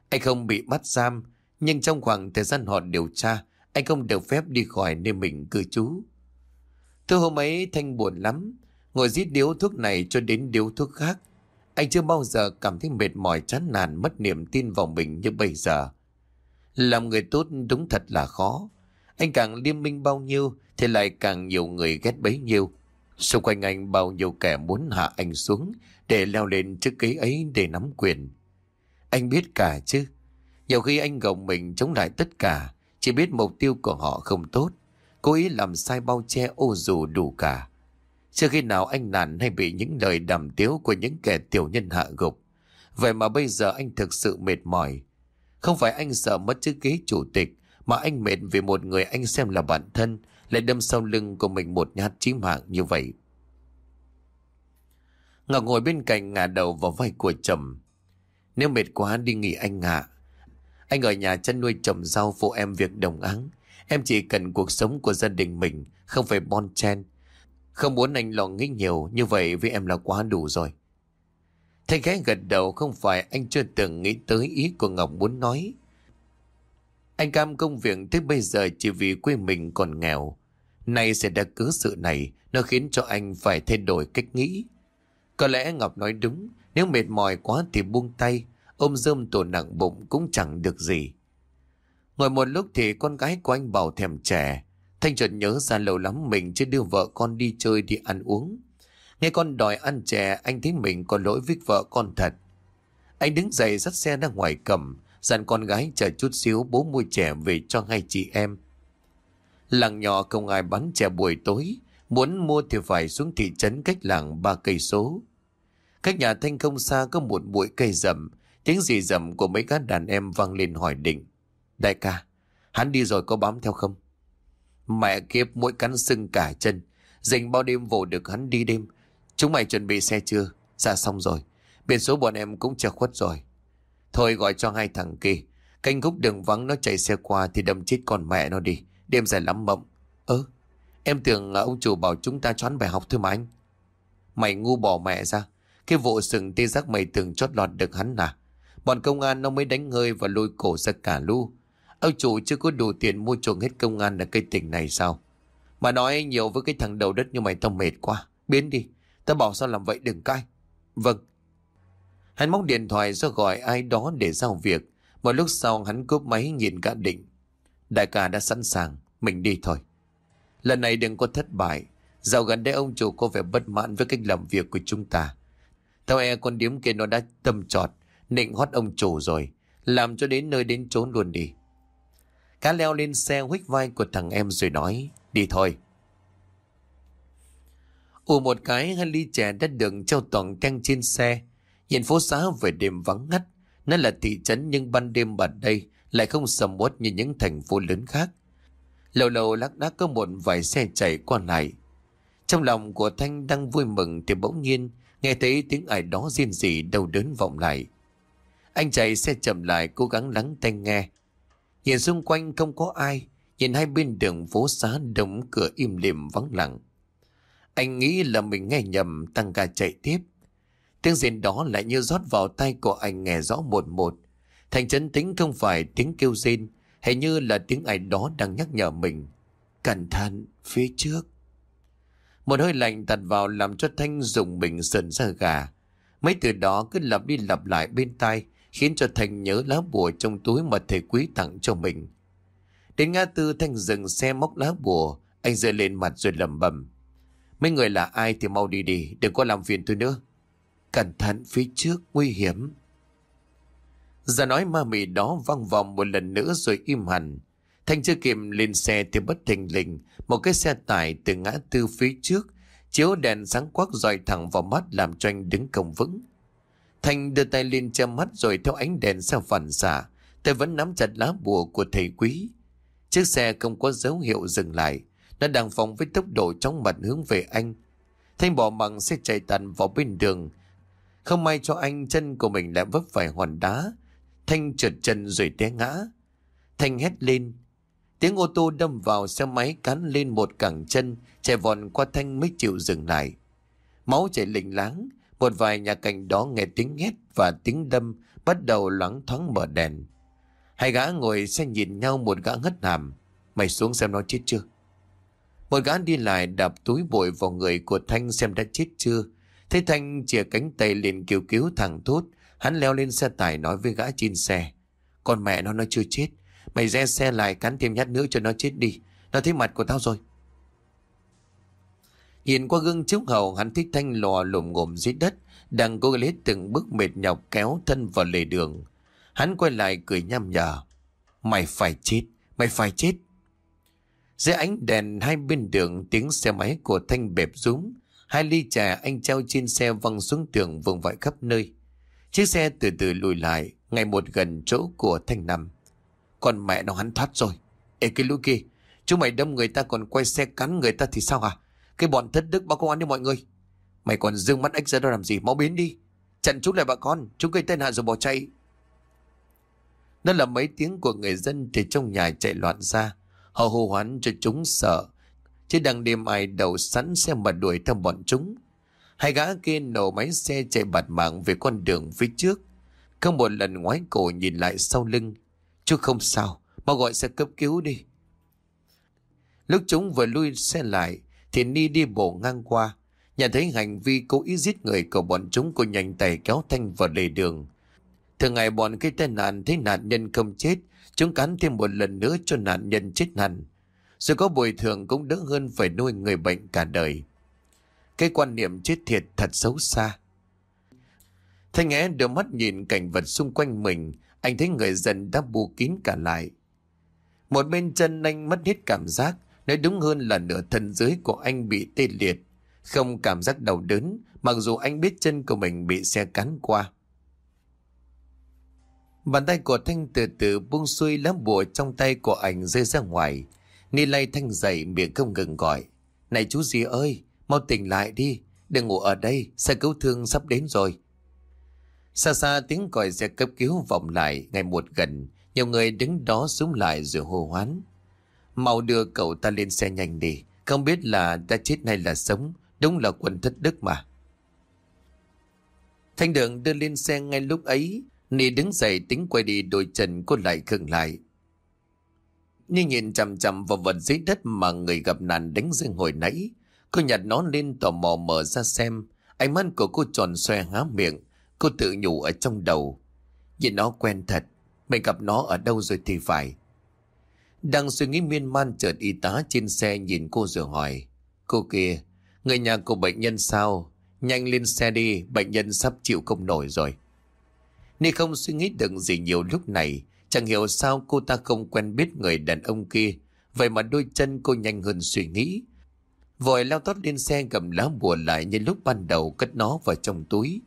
Anh không bị bắt giam, nhưng trong khoảng thời gian họ điều tra, anh không được phép đi khỏi nơi mình cư trú. thứ hôm ấy Thanh buồn lắm, ngồi giết điếu thuốc này cho đến điếu thuốc khác. Anh chưa bao giờ cảm thấy mệt mỏi chán nản mất niềm tin vào mình như bây giờ. Làm người tốt đúng thật là khó. Anh càng liêm minh bao nhiêu thì lại càng nhiều người ghét bấy nhiêu. Xung quanh anh bao nhiêu kẻ muốn hạ anh xuống để leo lên chiếc ghế ấy để nắm quyền. Anh biết cả chứ. Nhiều khi anh gồng mình chống lại tất cả, chỉ biết mục tiêu của họ không tốt. Cố ý làm sai bao che ô dù đủ cả. Chưa khi nào anh nản hay bị những lời đàm tiếu của những kẻ tiểu nhân hạ gục. Vậy mà bây giờ anh thực sự mệt mỏi. Không phải anh sợ mất chữ ghế chủ tịch, mà anh mệt vì một người anh xem là bản thân lại đâm sau lưng của mình một nhát chí mạng như vậy. Ngọc ngồi bên cạnh ngả đầu vào vai của chồng. Nếu mệt quá đi nghỉ anh ngạ. Anh ở nhà chăn nuôi trồng rau phụ em việc đồng áng. Em chỉ cần cuộc sống của gia đình mình, không phải bon chen. Không muốn anh lo nghĩ nhiều, như vậy với em là quá đủ rồi. Thanh ghé gật đầu không phải anh chưa từng nghĩ tới ý của Ngọc muốn nói. Anh cam công việc tới bây giờ chỉ vì quê mình còn nghèo. Nay sẽ đã cứ sự này, nó khiến cho anh phải thay đổi cách nghĩ. Có lẽ Ngọc nói đúng, nếu mệt mỏi quá thì buông tay, ôm rơm tổ nặng bụng cũng chẳng được gì. Ngồi một lúc thì con gái của anh bảo thèm trẻ, Thanh chợt nhớ ra lâu lắm mình chưa đưa vợ con đi chơi đi ăn uống. Nghe con đòi ăn chè, anh thấy mình có lỗi với vợ con thật. Anh đứng dậy dắt xe ra ngoài cầm, dặn con gái chờ chút xíu bố mua chè về cho hai chị em. Làng nhỏ không ai bán chè buổi tối, muốn mua thì phải xuống thị trấn cách làng ba cây số. Cách nhà Thanh không xa có một bụi cây rậm, tiếng rì rầm của mấy các đàn em vang lên hỏi định. Đại ca, hắn đi rồi có bám theo không? Mẹ kiếp mỗi cắn sưng cả chân, dành bao đêm vồ được hắn đi đêm. Chúng mày chuẩn bị xe chưa? Dạ xong rồi, biển số bọn em cũng chờ khuất rồi. Thôi gọi cho hai thằng kia, canh khúc đường vắng nó chạy xe qua thì đâm chết con mẹ nó đi, đêm dài lắm mộng. Ơ, em tưởng ông chủ bảo chúng ta choán bài học thôi mà anh. Mày ngu bỏ mẹ ra, cái vụ sừng tê giác mày tưởng chót lọt được hắn à? Bọn công an nó mới đánh hơi và lôi cổ ra cả lu. Ông chủ chưa có đủ tiền mua chuộc hết công an ở cây tỉnh này sao? Mà nói nhiều với cái thằng đầu đất như mày tao mệt quá. Biến đi. Tao bảo sao làm vậy đừng cai. Vâng. Hắn móc điện thoại ra gọi ai đó để giao việc. Một lúc sau hắn cúp máy nhìn cả định. Đại ca đã sẵn sàng. Mình đi thôi. Lần này đừng có thất bại. Dạo gần đây ông chủ có vẻ bất mãn với cách làm việc của chúng ta. Theo e con điếm kia nó đã tâm trọt, nịnh hót ông chủ rồi. Làm cho đến nơi đến trốn luôn đi. Cá leo lên xe huých vai của thằng em rồi nói, đi thôi. Ù một cái hai ly chè đã được treo toàn căng trên xe. Nhìn phố xá về đêm vắng ngắt. Nó là thị trấn nhưng ban đêm ở đây lại không sầm uất như những thành phố lớn khác. Lâu lâu lác đác có một vài xe chạy qua lại. Trong lòng của Thanh đang vui mừng thì bỗng nhiên nghe thấy tiếng ai đó riêng rỉ đau đớn vọng lại. Anh chạy xe chậm lại cố gắng lắng tai nghe. Nhìn xung quanh không có ai, nhìn hai bên đường phố xá đóng cửa im lìm vắng lặng. Anh nghĩ là mình nghe nhầm tăng ca chạy tiếp. Tiếng rên đó lại như rót vào tay của anh nghe rõ một một. Thành chấn tính không phải tiếng kêu rên, hay như là tiếng ai đó đang nhắc nhở mình. Cẩn thận, phía trước. Một hơi lạnh tạt vào làm cho Thanh dùng mình sờn ra gà. Mấy từ đó cứ lặp đi lặp lại bên tai, khiến cho Thanh nhớ lá bùa trong túi mà thầy quý tặng cho mình. Đến ngã tư Thanh dừng xe móc lá bùa, anh rơi lên mặt rồi lẩm bẩm. Mấy người là ai thì mau đi đi, đừng có làm phiền tôi nữa. Cẩn thận phía trước, nguy hiểm. Giờ nói ma mị đó văng vòng một lần nữa rồi im hẳn. Thanh chưa kịp lên xe thì bất thình lình, một cái xe tải từ ngã tư phía trước, chiếu đèn sáng quắc dọi thẳng vào mắt làm cho anh đứng cổng vững. Thanh đưa tay lên che mắt rồi theo ánh đèn sang phản xạ, tay vẫn nắm chặt lá bùa của thầy quý. Chiếc xe không có dấu hiệu dừng lại, nó đang phóng với tốc độ chóng mặt hướng về anh. Thanh bỏ bằng xe chạy tàn vào bên đường. Không may cho anh chân của mình lại vấp phải hòn đá. Thanh trượt chân rồi té ngã. Thanh hét lên. Tiếng ô tô đâm vào xe máy cán lên một cẳng chân, chạy vòn qua Thanh mới chịu dừng lại. Máu chảy lình láng, một vài nhà cảnh đó nghe tiếng hét và tiếng đâm bắt đầu loáng thoáng mở đèn. Hai gã ngồi xe nhìn nhau một gã ngất hàm. Mày xuống xem nó chết chưa? Một gã đi lại đạp túi bụi vào người của Thanh xem đã chết chưa. Thấy Thanh chìa cánh tay liền kêu cứu thằng thốt. Hắn leo lên xe tải nói với gã trên xe. Con mẹ nó nó chưa chết. Mày re xe lại, cắn thêm nhát nữa cho nó chết đi. Nó thấy mặt của tao rồi. Nhìn qua gương chiếu hậu, hắn thích Thanh lò lồm ngồm dưới đất. Đang cố lấy từng bước mệt nhọc kéo thân vào lề đường. Hắn quay lại cười nhăm nhở. Mày phải chết. Mày phải chết. Dưới ánh đèn hai bên đường tiếng xe máy của Thanh bẹp rúm. Hai ly trà anh treo trên xe văng xuống tường vùng vãi khắp nơi. Chiếc xe từ từ lùi lại, ngày một gần chỗ của Thanh nằm. Còn mẹ nó hắn thoát rồi. Ê cái lũ kia, chúng mày đâm người ta còn quay xe cắn người ta thì sao hả? Cái bọn thất đức báo công an đi mọi người. Mày còn dương mắt ếch ra đó làm gì, mau biến đi. Chặn chúng lại bà con, chúng gây tên hạ rồi bỏ chạy. Đó là mấy tiếng của người dân từ trong nhà chạy loạn ra. Họ hô hoán cho chúng sợ. Chứ đang đêm ai đầu sẵn xe mà đuổi theo bọn chúng. Hai gã kia nổ máy xe chạy bạt mạng về con đường phía trước. Không một lần ngoái cổ nhìn lại sau lưng. Chú không sao, mau gọi xe cấp cứu đi. Lúc chúng vừa lui xe lại, thì Ni đi bộ ngang qua. Nhận thấy hành vi cố ý giết người của bọn chúng cô nhanh tay kéo Thanh vào lề đường. Thường ngày bọn cái tai nạn thấy nạn nhân không chết, chúng cắn thêm một lần nữa cho nạn nhân chết hẳn. Rồi có bồi thường cũng đỡ hơn phải nuôi người bệnh cả đời. Cái quan niệm chết thiệt thật xấu xa. Thanh nghe đưa mắt nhìn cảnh vật xung quanh mình, anh thấy người dân đã bù kín cả lại. Một bên chân anh mất hết cảm giác, nói đúng hơn là nửa thân dưới của anh bị tê liệt. Không cảm giác đau đớn, mặc dù anh biết chân của mình bị xe cắn qua. Bàn tay của Thanh từ từ buông xuôi lá bùa trong tay của anh rơi ra ngoài. Ni lay Thanh dậy miệng không ngừng gọi. Này chú gì ơi, mau tỉnh lại đi, đừng ngủ ở đây, xe cứu thương sắp đến rồi. Xa xa tiếng còi xe cấp cứu vọng lại ngày một gần, nhiều người đứng đó xuống lại rồi hô hoán. Mau đưa cậu ta lên xe nhanh đi, không biết là đã chết hay là sống, đúng là quân thất đức mà. Thanh đường đưa lên xe ngay lúc ấy, Ni đứng dậy tính quay đi đôi chân cô lại khựng lại. Ni nhìn chằm chằm vào vật dưới đất mà người gặp nạn đánh rơi hồi nãy. Cô nhặt nó lên tò mò mở ra xem. Ánh mắt của cô tròn xoe há miệng. Cô tự nhủ ở trong đầu. Nhìn nó quen thật. Mình gặp nó ở đâu rồi thì phải. Đang suy nghĩ miên man chợt y tá trên xe nhìn cô rồi hỏi. Cô kia, người nhà của bệnh nhân sao? Nhanh lên xe đi, bệnh nhân sắp chịu không nổi rồi. Ni không suy nghĩ được gì nhiều lúc này. Chẳng hiểu sao cô ta không quen biết người đàn ông kia. Vậy mà đôi chân cô nhanh hơn suy nghĩ. Vội lao tót lên xe cầm lá bùa lại như lúc ban đầu cất nó vào trong túi.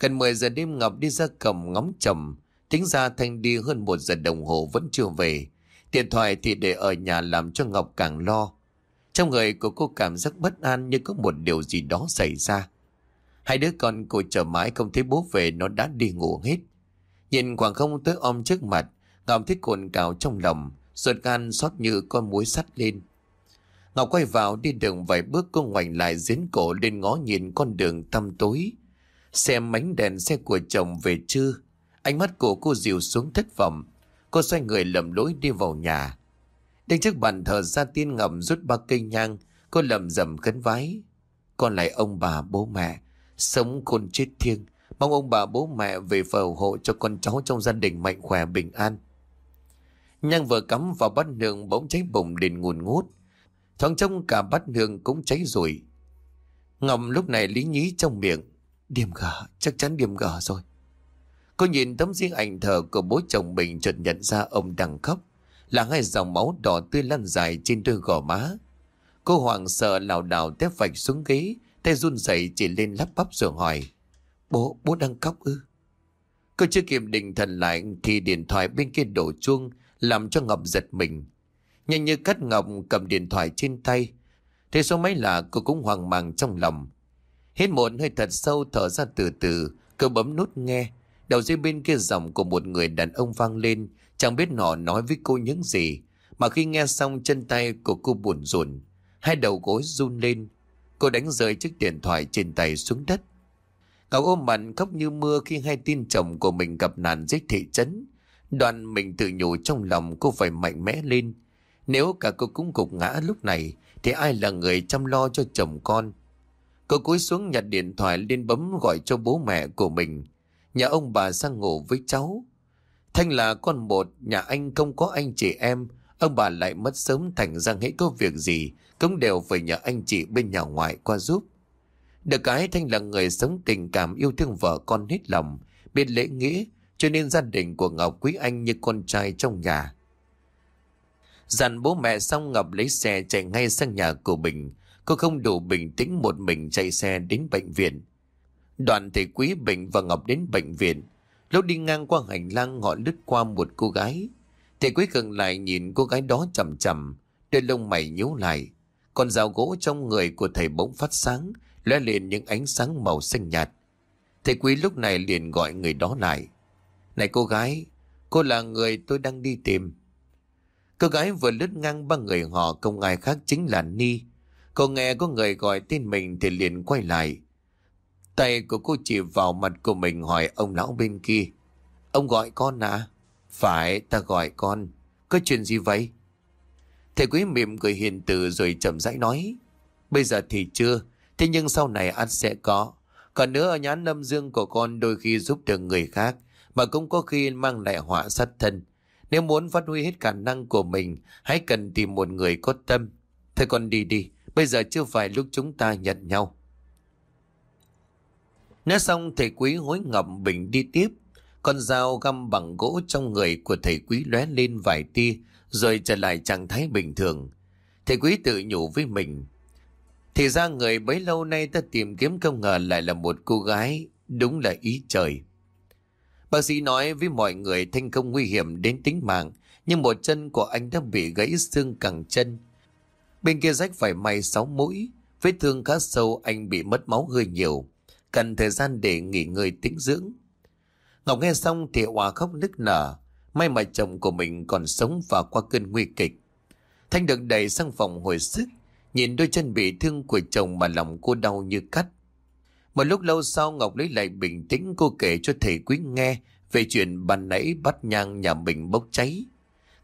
Gần 10 giờ đêm Ngọc đi ra cầm ngóng chầm. Tính ra Thanh đi hơn một giờ đồng hồ vẫn chưa về. Điện thoại thì để ở nhà làm cho Ngọc càng lo. Trong người của cô cảm giác bất an như có một điều gì đó xảy ra. Hai đứa con cô chờ mãi không thấy bố về nó đã đi ngủ hết. Nhìn khoảng không tới om trước mặt, Ngọc thích cồn cào trong lòng, ruột gan xót như con muối sắt lên. Ngọc quay vào đi đường vài bước cô ngoảnh lại giến cổ lên ngó nhìn con đường tăm tối. Xem mánh đèn xe của chồng về chưa? Ánh mắt của cô dịu xuống thất vọng. Cô xoay người lầm lối đi vào nhà. Đến trước bàn thờ ra tiên ngầm rút ba cây nhang, cô lầm rầm khấn vái. Còn lại ông bà bố mẹ, sống khôn chết thiêng. Mong ông bà bố mẹ về phù hộ cho con cháu trong gia đình mạnh khỏe bình an. Nhang vừa cắm vào bát nương bỗng cháy bùng đền nguồn ngút. Thoáng trông cả bát nương cũng cháy rồi. Ngầm lúc này lý nhí trong miệng. Điềm gở, chắc chắn điềm gở rồi. Cô nhìn tấm riêng ảnh thờ của bố chồng mình chợt nhận ra ông đang khóc. Là hai dòng máu đỏ tươi lăn dài trên đôi gò má. Cô hoảng sợ lảo đảo tép vạch xuống ghế, tay run rẩy chỉ lên lắp bắp rồi hỏi. Bố, bố đang khóc ư? Cô chưa kịp định thần lại thì điện thoại bên kia đổ chuông làm cho Ngọc giật mình. Nhanh như cắt Ngọc cầm điện thoại trên tay. Thế số máy lạ cô cũng hoang mang trong lòng. Hết một hơi thật sâu thở ra từ từ, cô bấm nút nghe. Đầu dây bên kia giọng của một người đàn ông vang lên, chẳng biết nọ nói với cô những gì. Mà khi nghe xong chân tay của cô buồn rùn, hai đầu gối run lên. Cô đánh rơi chiếc điện thoại trên tay xuống đất. Ngọc ôm mặt khóc như mưa khi hay tin chồng của mình gặp nạn dưới thị trấn. Đoàn mình tự nhủ trong lòng cô phải mạnh mẽ lên. Nếu cả cô cũng gục ngã lúc này, thì ai là người chăm lo cho chồng con? Cô cúi xuống nhặt điện thoại lên bấm gọi cho bố mẹ của mình. Nhà ông bà sang ngủ với cháu. Thanh là con một, nhà anh không có anh chị em. Ông bà lại mất sớm thành ra hãy có việc gì, cũng đều phải nhờ anh chị bên nhà ngoại qua giúp. Được cái Thanh là người sống tình cảm yêu thương vợ con hết lòng, biết lễ nghĩa, cho nên gia đình của Ngọc quý anh như con trai trong nhà. Dặn bố mẹ xong Ngọc lấy xe chạy ngay sang nhà của Bình. Cô không đủ bình tĩnh một mình chạy xe đến bệnh viện. Đoàn thầy quý Bình và Ngọc đến bệnh viện. Lúc đi ngang qua hành lang họ lướt qua một cô gái. Thầy quý gần lại nhìn cô gái đó chầm chầm, đôi lông mày nhíu lại. Còn dao gỗ trong người của thầy bỗng phát sáng, lóe lên những ánh sáng màu xanh nhạt. Thầy quý lúc này liền gọi người đó lại. Này cô gái, cô là người tôi đang đi tìm. Cô gái vừa lướt ngang ba người họ không ai khác chính là Ni. Cô nghe có người gọi tên mình thì liền quay lại. Tay của cô chỉ vào mặt của mình hỏi ông lão bên kia. Ông gọi con à? Phải, ta gọi con. Có chuyện gì vậy? Thầy quý mỉm cười hiền từ rồi chậm rãi nói. Bây giờ thì chưa, thế nhưng sau này ăn sẽ có. Còn nữa ở nhãn âm dương của con đôi khi giúp được người khác, mà cũng có khi mang lại họa sát thân. Nếu muốn phát huy hết khả năng của mình, hãy cần tìm một người có tâm. Thôi con đi đi, bây giờ chưa phải lúc chúng ta nhận nhau. Nói xong thầy quý hối ngậm bình đi tiếp. Con dao găm bằng gỗ trong người của thầy quý lóe lên vài tia rồi trở lại trạng thái bình thường. Thầy quý tự nhủ với mình. Thì ra người bấy lâu nay ta tìm kiếm không ngờ lại là một cô gái, đúng là ý trời. Bác sĩ nói với mọi người thanh không nguy hiểm đến tính mạng, nhưng một chân của anh đã bị gãy xương cẳng chân. Bên kia rách phải may sáu mũi, vết thương khá sâu anh bị mất máu hơi nhiều, cần thời gian để nghỉ ngơi tĩnh dưỡng. Ngọc nghe xong thì hòa khóc nức nở, may mà chồng của mình còn sống và qua cơn nguy kịch. Thanh được đẩy sang phòng hồi sức, nhìn đôi chân bị thương của chồng mà lòng cô đau như cắt. Một lúc lâu sau Ngọc lấy lại bình tĩnh cô kể cho thầy quý nghe về chuyện ban nãy bắt nhang nhà mình bốc cháy.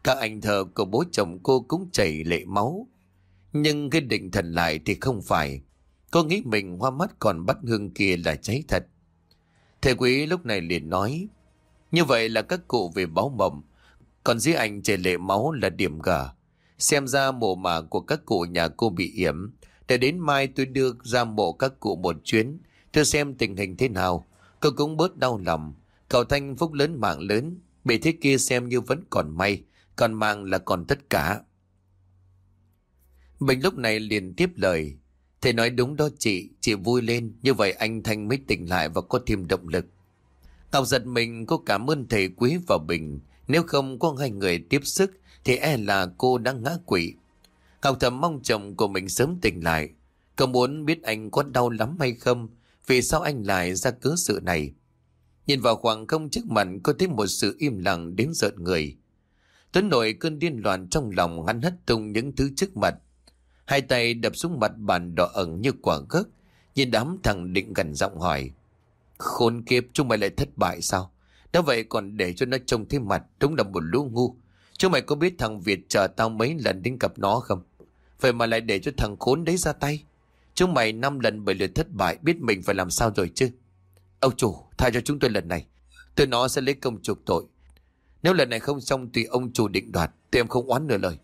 Các anh thờ của bố chồng cô cũng chảy lệ máu. Nhưng cái định thần lại thì không phải. Cô nghĩ mình hoa mắt còn bắt hương kia là cháy thật. Thầy quý lúc này liền nói. Như vậy là các cụ về báo mộng. Còn dưới anh chảy lệ máu là điểm gà Xem ra mộ mà của các cụ nhà cô bị yểm. Để đến mai tôi đưa ra mộ các cụ một chuyến. thưa xem tình hình thế nào. Cậu cũng bớt đau lòng. Cậu Thanh phúc lớn mạng lớn. Bị thế kia xem như vẫn còn may. Còn mạng là còn tất cả. Bình lúc này liền tiếp lời. Thầy nói đúng đó chị, chị vui lên. Như vậy anh Thanh mới tỉnh lại và có thêm động lực. Ngọc giật mình cô cảm ơn thầy Quý và Bình. Nếu không có hai người tiếp sức, thì e là cô đang ngã quỵ. Ngọc thầm mong chồng của mình sớm tỉnh lại. Cậu muốn biết anh có đau lắm hay không? Vì sao anh lại ra cớ sự này? Nhìn vào khoảng không trước mặt có thấy một sự im lặng đến giận người. Tuấn nổi cơn điên loạn trong lòng, hắn hất tung những thứ trước mặt. Hai tay đập xuống mặt bàn đỏ ẩn như quả gấc. Nhìn đám thằng định gần giọng hỏi. Khốn kiếp chúng mày lại thất bại sao? Đã vậy còn để cho nó trông thêm mặt đúng là một lũ ngu. Chúng mày có biết thằng Việt chờ tao mấy lần đến gặp nó không? Vậy mà lại để cho thằng khốn đấy ra tay. Chúng mày năm lần bởi lượt thất bại biết mình phải làm sao rồi chứ. Ông chủ, tha cho chúng tôi lần này. Tôi nó sẽ lấy công chuộc tội. Nếu lần này không xong tùy ông chủ định đoạt, tôi em không oán nửa lời.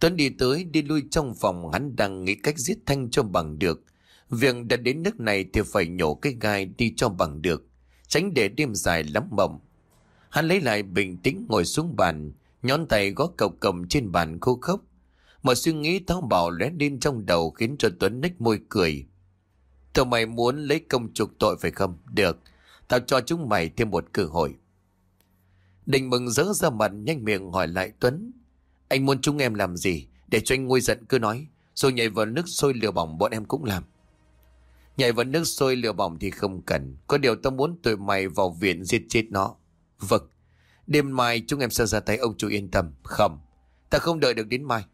Tuấn đi tới đi lui trong phòng hắn đang nghĩ cách giết Thanh cho bằng được. Việc đã đến nước này thì phải nhổ cái gai đi cho bằng được. Tránh để đêm dài lắm mộng. Hắn lấy lại bình tĩnh ngồi xuống bàn, nhón tay gõ cầu cầm trên bàn khô khốc. Một suy nghĩ tháo bảo lóe lên trong đầu khiến cho Tuấn nách môi cười. Tụi mày muốn lấy công trục tội phải không? Được, tao cho chúng mày thêm một cơ hội. Đình mừng rỡ ra mặt nhanh miệng hỏi lại Tuấn. Anh muốn chúng em làm gì? Để cho anh nguôi giận cứ nói. Rồi nhảy vào nước sôi lửa bỏng bọn em cũng làm. Nhảy vào nước sôi lửa bỏng thì không cần. Có điều tao muốn tụi mày vào viện giết chết nó. Vâng. Đêm mai chúng em sẽ ra tay, ông chủ yên tâm. Không. Ta không đợi được đến mai.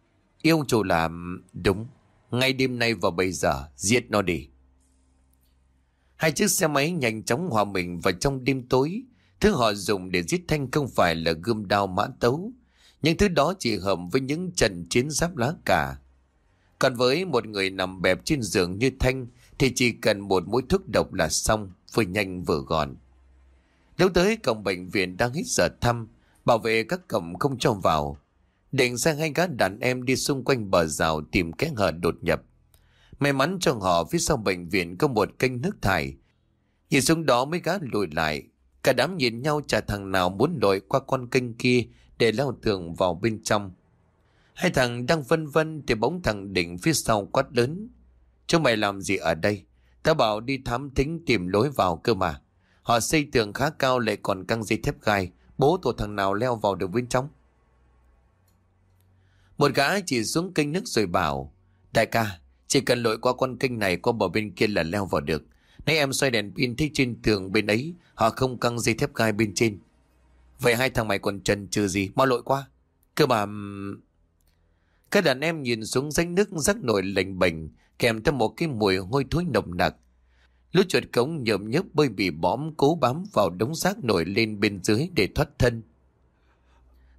Yêu ông chủ làm... Đúng. Ngay đêm nay vào bây giờ. Giết nó đi. Hai chiếc xe máy nhanh chóng hòa mình vào trong đêm tối. Thứ họ dùng để giết Thanh không phải là gươm đao mã tấu. Nhưng thứ đó chỉ hợp với những trận chiến giáp lá cả. Còn với một người nằm bẹp trên giường như Thanh thì chỉ cần một mũi thuốc độc là xong, vừa nhanh vừa gọn. Lúc tới cổng bệnh viện đang hít giờ thăm, bảo vệ các cổng không cho vào. Định sang hai gã đàn em đi xung quanh bờ rào tìm kẽ hở đột nhập. May mắn cho họ phía sau bệnh viện có một kênh nước thải. Nhìn xuống đó mấy gã lùi lại. Cả đám nhìn nhau chả thằng nào muốn lội qua con kênh kia để leo tường vào bên trong. Hai thằng đang vân vân thì bóng thằng Định phía sau quát lớn. Chúng mày làm gì ở đây? Ta bảo đi thám thính tìm lối vào cơ mà. Họ xây tường khá cao lại còn căng dây thép gai. Bố tổ thằng nào leo vào được bên trong? Một gã chỉ xuống kênh nước rồi bảo. Đại ca, chỉ cần lội qua con kênh này qua bờ bên kia là leo vào được. Nãy em xoay đèn pin thấy trên tường bên ấy, họ không căng dây thép gai bên trên. Vậy hai thằng mày còn trần trừ gì, mau lội qua. Cơ mà... Các đàn em nhìn xuống rãnh nước rắc nổi lệnh bệnh kèm theo một cái mùi hôi thối nồng nặc. Lũ chuột cống nhợm nhớp bơi bị bõm cố bám vào đống rác nổi lên bên dưới để thoát thân.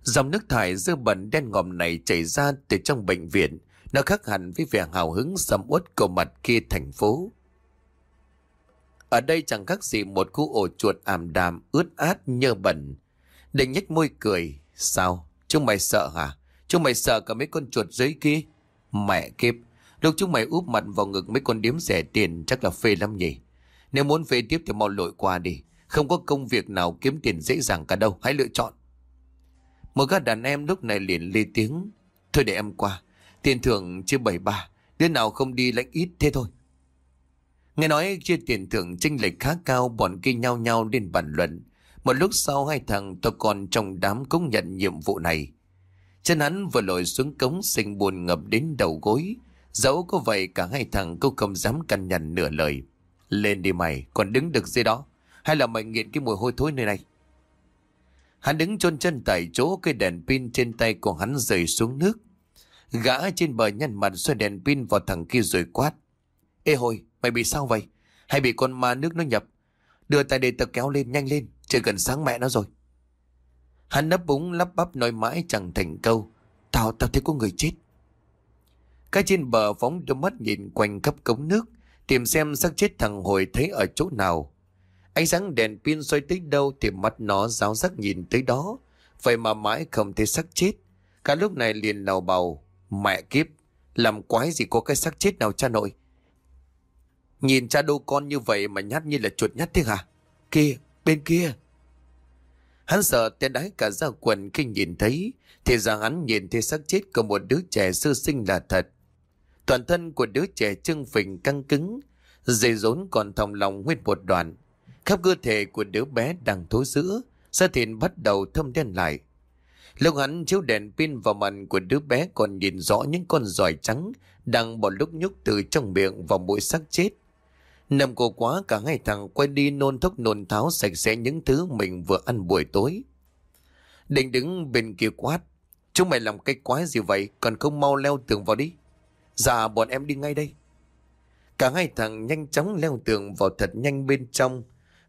Dòng nước thải dơ bẩn đen ngòm này chảy ra từ trong bệnh viện, nó khác hẳn với vẻ hào hứng sầm uất của mặt kia thành phố. Ở đây chẳng khác gì một khu ổ chuột ảm đạm ướt át, nhơ bẩn. Định nhếch môi cười. Sao? Chúng mày sợ hả? Chúng mày sợ cả mấy con chuột dưới kia? Mẹ kiếp. Lúc chúng mày úp mặt vào ngực mấy con điếm rẻ tiền, chắc là phê lắm nhỉ. Nếu muốn phê tiếp thì mau lội qua đi. Không có công việc nào kiếm tiền dễ dàng cả đâu. Hãy lựa chọn. Một các đàn em lúc này liền lê tiếng. Thôi để em qua. Tiền thưởng chưa bảy ba. Đứa nào không đi lãnh ít thế thôi. Nghe nói chia tiền thưởng tranh lệch khá cao, bọn kia nhau nhau lên bàn luận. Một lúc sau hai thằng tôi còn trong đám công nhận nhiệm vụ này. Chân hắn vừa lội xuống cống sinh buồn ngập đến đầu gối. Dẫu có vậy cả hai thằng cũng không dám căn nhằn nửa lời. Lên đi mày, còn đứng được dưới đó. Hay là mày nghiện cái mùi hôi thối nơi này? Hắn đứng chôn chân tại chỗ cây đèn pin trên tay của hắn rơi xuống nước. Gã trên bờ nhăn mặt xoay đèn pin vào thằng kia rồi quát. Ê hồi, mày bị sao vậy? Hay bị con ma nước nó nhập? Đưa tay để tao kéo lên, nhanh lên, trời gần sáng mẹ nó rồi. Hắn nấp búng lắp bắp nói mãi chẳng thành câu. Tao, tao thấy có người chết. Cái trên bờ phóng đôi mắt nhìn quanh khắp cống nước, tìm xem xác chết thằng hồi thấy ở chỗ nào. Ánh sáng đèn pin soi tới đâu thì mắt nó giáo giác nhìn tới đó. Vậy mà mãi không thấy xác chết. Cả lúc này liền lào bầu. Mẹ kiếp, làm quái gì có cái xác chết nào cha nội. Nhìn cha đô con như vậy mà nhát như là chuột nhát thế hả? Kia, bên kia. Hắn sợ tên đái cả ra quần khi nhìn thấy. Thì ra hắn nhìn thấy xác chết của một đứa trẻ sơ sinh là thật. Toàn thân của đứa trẻ trưng phình căng cứng. Dây rốn còn thòng lòng nguyên một đoạn. Khắp cơ thể của đứa bé đang thối rữa, Da thịt bắt đầu thâm đen lại. Lúc hắn chiếu đèn pin vào mặt của đứa bé còn nhìn rõ những con giỏi trắng đang bỏ lúc nhúc từ trong miệng vào mũi xác chết. Nằm cổ quá cả hai thằng quay đi nôn thốc nôn tháo sạch sẽ những thứ mình vừa ăn buổi tối. Định đứng bên kia quát. Chúng mày làm cái quái gì vậy còn không mau leo tường vào đi. Dạ bọn em đi ngay đây. Cả hai thằng nhanh chóng leo tường vào thật nhanh bên trong.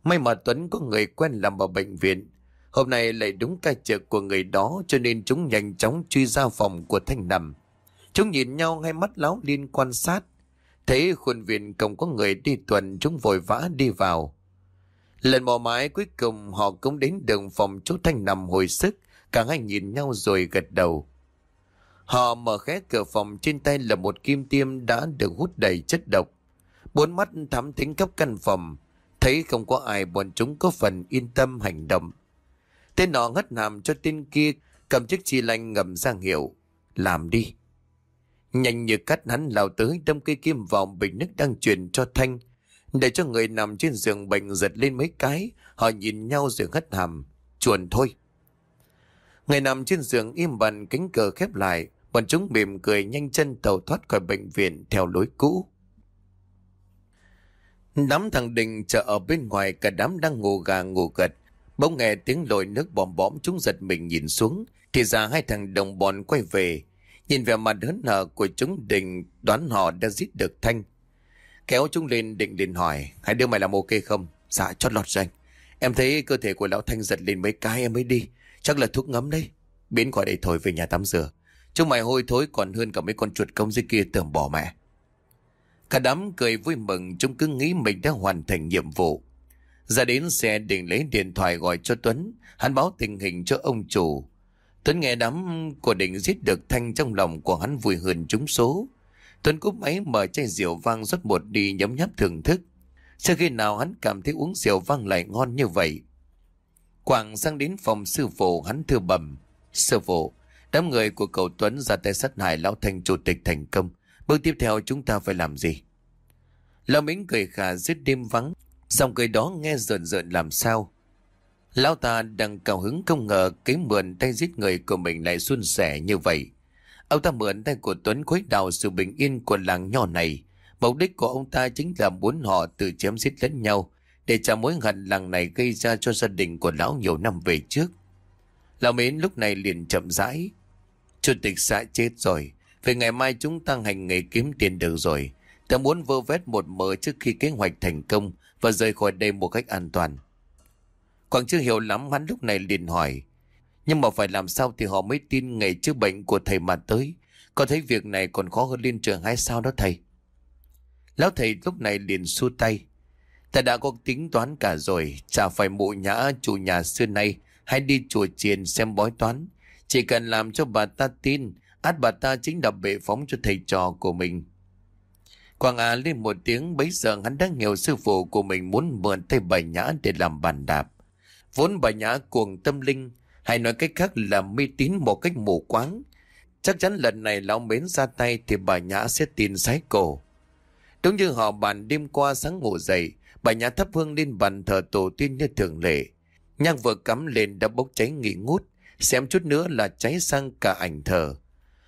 May mà Tuấn có người quen làm ở bệnh viện. Hôm nay lại đúng ca trực của người đó, cho nên chúng nhanh chóng truy ra phòng của Thanh nằm. Chúng nhìn nhau, hai mắt láo liên quan sát. Thấy khuôn viên không có người đi tuần, chúng vội vã đi vào. Lần mò mái cuối cùng, họ cũng đến đường phòng chỗ Thanh nằm hồi sức. Cả hai nhìn nhau rồi gật đầu. Họ mở khẽ cửa phòng, trên tay là một kim tiêm đã được hút đầy chất độc. Bốn mắt thám thính khắp căn phòng. Thấy không có ai, bọn chúng có phần yên tâm hành động. Tên nọ ngất nằm cho tên kia, cầm chiếc chi lanh ngầm giang hiệu. Làm đi. Nhanh như cắt, hắn lao tới, đâm cây kim vào bình nước đang truyền cho Thanh. Để cho người nằm trên giường bệnh giật lên mấy cái. Họ nhìn nhau rồi ngất hàm. Chuồn thôi. Người nằm trên giường im bặt, cánh cửa khép lại. Bọn chúng mỉm cười nhanh chân tàu thoát khỏi bệnh viện theo lối cũ. Đám thằng Đình chờ ở bên ngoài, cả đám đang ngủ gà ngủ gật. Bỗng nghe tiếng lội nước bòm bõm chúng giật mình nhìn xuống. Thì ra hai thằng đồng bọn quay về. Nhìn vẻ mặt hớn hở của chúng Đình, đoán họ đã giết được Thanh. Kéo chúng lên định liền hỏi. Hai đứa mày làm ok không? Dạ chót lọt rồi anh. Em thấy cơ thể của lão Thanh giật lên mấy cái em mới đi. Chắc là thuốc ngấm đấy. Biến khỏi đây thôi, về nhà tắm rửa. Chúng mày hôi thối còn hơn cả mấy con chuột công dưới kia tưởng bỏ mẹ. Cả đám cười vui mừng chúng cứ nghĩ mình đã hoàn thành nhiệm vụ. Ra đến xe định lấy điện thoại gọi cho Tuấn. Hắn báo tình hình cho ông chủ. Tuấn nghe đám của định giết được Thanh trong lòng của hắn vui hơn chúng số. Tuấn cúp máy mở chai rượu vang rót một đi nhấm nháp thưởng thức. Chưa khi nào hắn cảm thấy uống rượu vang lại ngon như vậy. Quảng sang đến phòng sư phụ hắn thưa bẩm. Sư phụ, đám người của cậu Tuấn ra tay sát hại lão thành chủ tịch thành công. Bước tiếp theo chúng ta phải làm gì? Lão Mính cười khà giết đêm vắng. Dòng cười đó nghe rợn rợn làm sao. Lão ta đang cao hứng không ngờ cái mượn tay giết người của mình lại xuân sẻ như vậy. Ông ta mượn tay của Tuấn khuấy đào sự bình yên của làng nhỏ này. Mục đích của ông ta chính là muốn họ tự chém giết lẫn nhau, để trả mối hận làng này gây ra cho gia đình của lão nhiều năm về trước. Lão Mến lúc này liền chậm rãi. Chủ tịch xã chết rồi. Về ngày mai chúng ta hành nghề kiếm tiền được rồi. Ta muốn vơ vét một mớ trước khi kế hoạch thành công và rời khỏi đây một cách an toàn. Quảng chưa hiểu lắm hắn lúc này liền hỏi. Nhưng mà phải làm sao thì họ mới tin ngày chữa bệnh của thầy mà tới. Có thấy việc này còn khó hơn liên trường hay sao đó thầy? Lão thầy lúc này liền xua tay. Ta đã có tính toán cả rồi, chả phải mụ nhã chủ nhà xưa nay hay đi chùa chiền xem bói toán. Chỉ cần làm cho bà ta tin, át bà ta chính là bệ phóng cho thầy trò của mình. Quang Á lên một tiếng bấy giờ hắn đã hiểu sư phụ của mình muốn mượn tay bà nhã để làm bàn đạp. Vốn bà nhã cuồng tâm linh, hay nói cách khác là mê tín một cách mù quáng. Chắc chắn lần này lão mến ra tay thì bà nhã sẽ tin sái cổ. Đúng như họ bàn đêm qua sáng ngủ dậy, bà nhã thắp hương lên bàn thờ tổ tiên như thường lệ. Nhang vừa cắm lên đã bốc cháy nghỉ ngút, xem chút nữa là cháy sang cả ảnh thờ.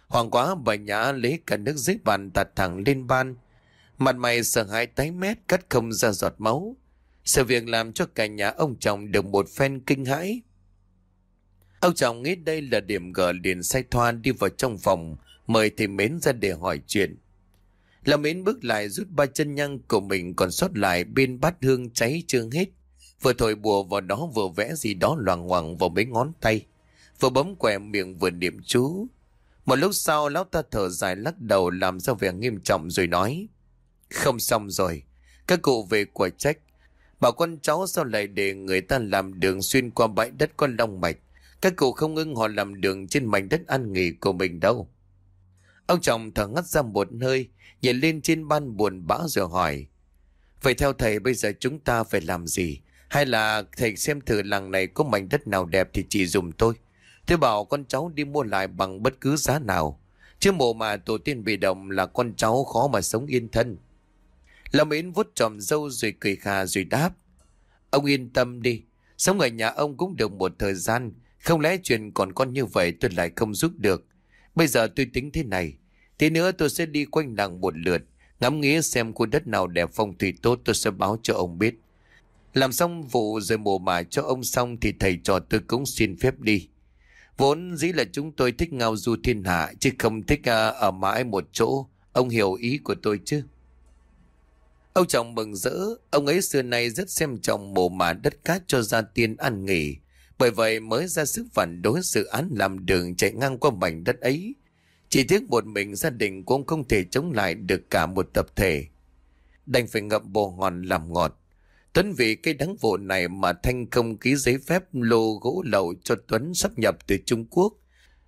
Hoàng quá bà nhã lấy cả nước dưới bàn tạt thẳng lên ban. Mặt mày sợ hãi tái mét cắt không ra giọt máu. Sự việc làm cho cả nhà ông chồng được một phen kinh hãi. Ông chồng nghĩ đây là điểm gờ liền say thoa đi vào trong phòng, mời thầy Mến ra để hỏi chuyện. Là Mến bước lại rút ba chân nhang của mình còn sót lại bên bát hương cháy chưa hết. Vừa thổi bùa vào đó vừa vẽ gì đó loằng hoàng vào mấy ngón tay. Vừa bấm quẹ miệng vừa niệm chú. Một lúc sau lão ta thở dài lắc đầu làm ra vẻ nghiêm trọng rồi nói. Không xong rồi. Các cụ về quả trách. Bảo con cháu sao lại để người ta làm đường xuyên qua bãi đất con long mạch. Các cụ không ưng họ làm đường trên mảnh đất ăn nghỉ của mình đâu. Ông chồng thở ngắt ra một hơi, nhìn lên trên ban buồn bã rồi hỏi. Vậy theo thầy bây giờ chúng ta phải làm gì? Hay là thầy xem thử làng này có mảnh đất nào đẹp thì chỉ dùng tôi. Tôi bảo con cháu đi mua lại bằng bất cứ giá nào. Chứ mộ mà tổ tiên bị động là con cháu khó mà sống yên thân. Lâm Yến vút tròm dâu rồi cười khà rồi đáp. Ông yên tâm đi. Sống ở nhà ông cũng được một thời gian. Không lẽ chuyện còn con như vậy tôi lại không giúp được. Bây giờ tôi tính thế này. Tí nữa tôi sẽ đi quanh làng một lượt. Ngắm nghĩa xem khu đất nào đẹp phong thủy tốt tôi sẽ báo cho ông biết. Làm xong vụ rồi mùa mà cho ông xong thì thầy trò tôi cũng xin phép đi. Vốn dĩ là chúng tôi thích ngao du thiên hạ chứ không thích uh, ở mãi một chỗ. Ông hiểu ý của tôi chứ? Ông chồng mừng rỡ, ông ấy xưa nay rất xem trọng mồ mả đất cát cho gia tiên ăn nghỉ. Bởi vậy mới ra sức phản đối dự án làm đường chạy ngang qua mảnh đất ấy. Chỉ tiếc một mình gia đình cũng không thể chống lại được cả một tập thể. Đành phải ngậm bồ ngòn làm ngọt. Tuấn vì cái đắng vụ này mà Thanh không ký giấy phép lô gỗ lậu cho Tuấn sắp nhập từ Trung Quốc.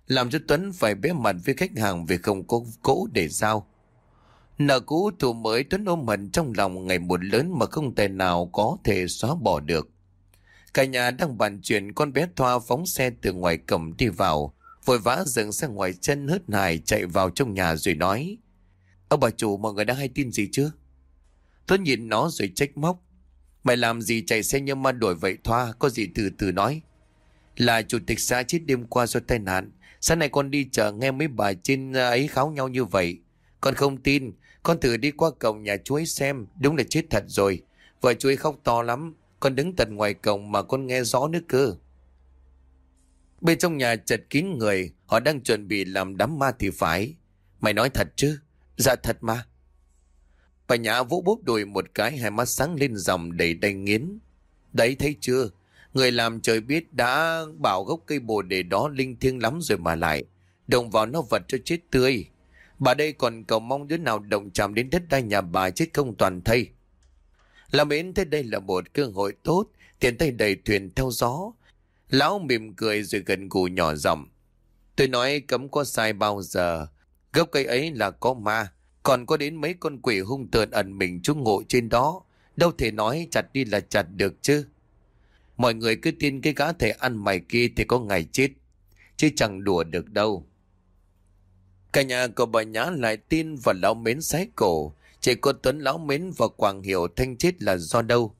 Làm cho Tuấn phải bé mặt với khách hàng vì không có gỗ để giao. Nợ cũ thù mới Tuấn ôm hận trong lòng ngày một lớn mà không thể nào có thể xóa bỏ được. Cả nhà đang bàn chuyện con bé Thoa phóng xe từ ngoài cổng đi vào, vội vã dừng xe ngoài chân hớt hải chạy vào trong nhà rồi nói. Ông bà chủ mọi người đang hay tin gì chưa? Tuấn nhìn nó rồi trách móc. Mày làm gì chạy xe như ma đuổi vậy Thoa, có gì từ từ nói. Là chủ tịch xã chết đêm qua do tai nạn, sáng nay con đi chợ nghe mấy bà trên à, ấy kháo nhau như vậy. Con không tin, con thử đi qua cổng nhà chú ấy xem, đúng là chết thật rồi. Vợ chú ấy khóc to lắm, con đứng tận ngoài cổng mà con nghe rõ nữa cơ. Bên trong nhà chật kín người, họ đang chuẩn bị làm đám ma thì phải. Mày nói thật chứ? Dạ thật mà. Bà Nhã vỗ bốp đùi một cái hai mắt sáng lên dòng đầy đầy nghiến. Đấy thấy chưa? Người làm trời biết đã bảo gốc cây bồ đề đó linh thiêng lắm rồi mà lại. Động vào nó vật cho chết tươi. Bà đây còn cầu mong đứa nào động chạm đến đất đai nhà bà chết không toàn thây. Làm mến thấy đây là một cơ hội tốt, tiền tay đầy thuyền theo gió. Lão mỉm cười rồi gần gù nhỏ giọng. Tôi nói cấm có sai bao giờ. Gốc cây ấy là có ma. Còn có đến mấy con quỷ hung tợn ẩn mình trú ngộ trên đó. Đâu thể nói chặt đi là chặt được chứ. Mọi người cứ tin cái gã thể ăn mày kia thì có ngày chết. Chứ chẳng đùa được đâu. Cả nhà của bà Nhã lại tin vào lão mến sái cổ. Chỉ có Tuấn lão mến và Quảng hiểu Thanh chết là do đâu.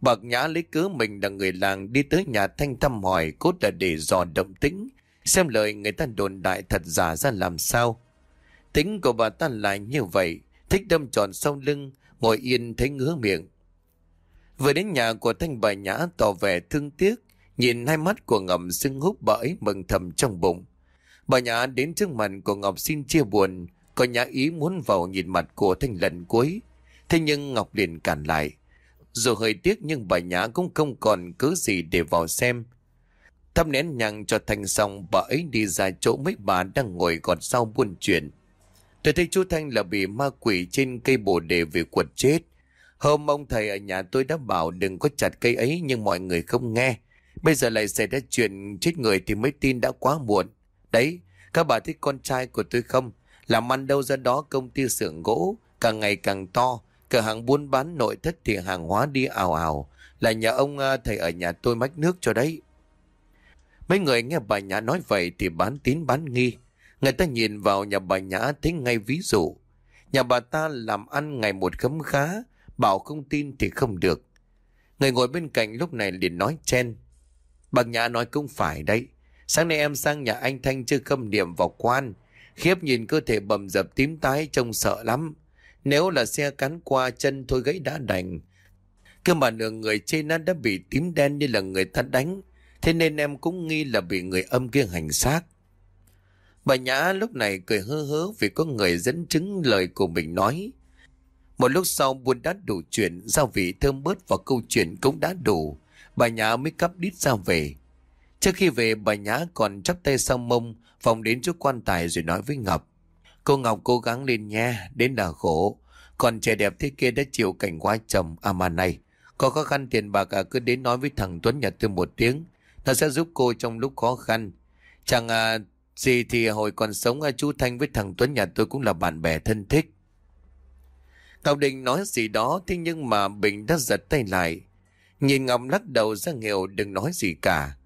Bạc Nhã lấy cớ mình là người làng đi tới nhà Thanh thăm hỏi, cốt là để dò động tĩnh, Xem lời người ta đồn đại thật giả ra làm sao. Tính của bà ta lại như vậy. Thích đâm tròn sau lưng, ngồi yên thấy ngứa miệng. Vừa đến nhà của Thanh bà Nhã tỏ vẻ thương tiếc. Nhìn hai mắt của ngầm sưng húp bà ấy mừng thầm trong bụng. Bà Nhã đến trước mặt của Ngọc xin chia buồn, có Nhã ý muốn vào nhìn mặt của Thanh lần cuối. Thế nhưng Ngọc liền cản lại. Dù hơi tiếc nhưng bà Nhã cũng không còn cứ gì để vào xem. Thắp nén nhang cho Thanh xong bà ấy đi ra chỗ mấy bà đang ngồi gọt sau buôn chuyện. Tôi thấy chú Thanh là bị ma quỷ trên cây bồ đề về quật chết. Hôm ông thầy ở nhà tôi đã bảo đừng có chặt cây ấy nhưng mọi người không nghe. Bây giờ lại xảy ra chuyện chết người thì mới tin đã quá muộn. Đấy, các bà thích con trai của tôi không? Làm ăn đâu ra đó công ty xưởng gỗ, càng ngày càng to. Cửa hàng buôn bán nội thất thì hàng hóa đi ảo ảo. Là nhà ông à, thầy ở nhà tôi mách nước cho đấy. Mấy người nghe bà nhà nói vậy thì bán tín bán nghi. Người ta nhìn vào nhà bà Nhã thấy ngay ví dụ. Nhà bà ta làm ăn ngày một khấm khá, bảo không tin thì không được. Người ngồi bên cạnh lúc này liền nói chen. Bà Nhã nói cũng phải đấy. Sáng nay em sang nhà anh Thanh chưa khâm niệm vào quan. Khiếp nhìn cơ thể bầm dập tím tái trông sợ lắm. Nếu là xe cắn qua chân thôi gãy đã đành. Cơ mà nửa người trên nó đã bị tím đen như là người ta đánh. Thế nên em cũng nghi là bị người âm kia hành xác. Bà Nhã lúc này cười hơ hớ vì có người dẫn chứng lời của mình nói. Một lúc sau buôn đã đủ chuyện, gia vị thơm bớt và câu chuyện cũng đã đủ. Bà Nhã mới cắp đít ra về. Trước khi về bà Nhã còn chắp tay sau mông, vòng đến chỗ quan tài rồi nói với Ngọc. Cô Ngọc cố gắng lên nha, đến là khổ. Còn trẻ đẹp thế kia đã chịu cảnh quá chồng, à mà này. Có khó khăn tiền bạc à cứ đến nói với thằng Tuấn nhà tôi một tiếng. Nó sẽ giúp cô trong lúc khó khăn. Chẳng à, gì thì hồi còn sống à, chú Thanh với thằng Tuấn nhà tôi cũng là bạn bè thân thích. Ngọc Định nói gì đó thế nhưng mà Bình đã giật tay lại. Nhìn Ngọc lắc đầu ra nghèo đừng nói gì cả.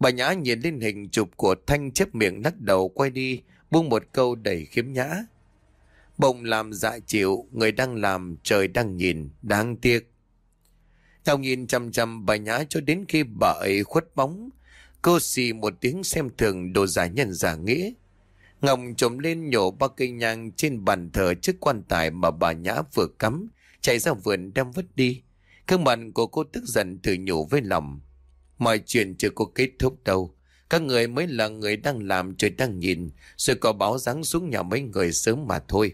Bà Nhã nhìn lên hình chụp của Thanh chép miệng lắc đầu quay đi, buông một câu đầy khiếm nhã. bồng làm dạ chịu, người đang làm, trời đang nhìn, đáng tiếc. Ngọc nhìn chăm chăm bà Nhã cho đến khi bà ấy khuất bóng. Cô xì một tiếng xem thường đồ giả nhân giả nghĩa. Ngọc trộm lên nhổ ba cây nhang trên bàn thờ trước quan tài mà bà Nhã vừa cắm, chạy ra vườn đem vứt đi. cơn mặt của cô tức giận thử nhủ với lòng. Mọi chuyện chưa có kết thúc đâu. Các người mới là người đang làm trời đang nhìn, rồi có báo ráng xuống nhà mấy người sớm mà thôi.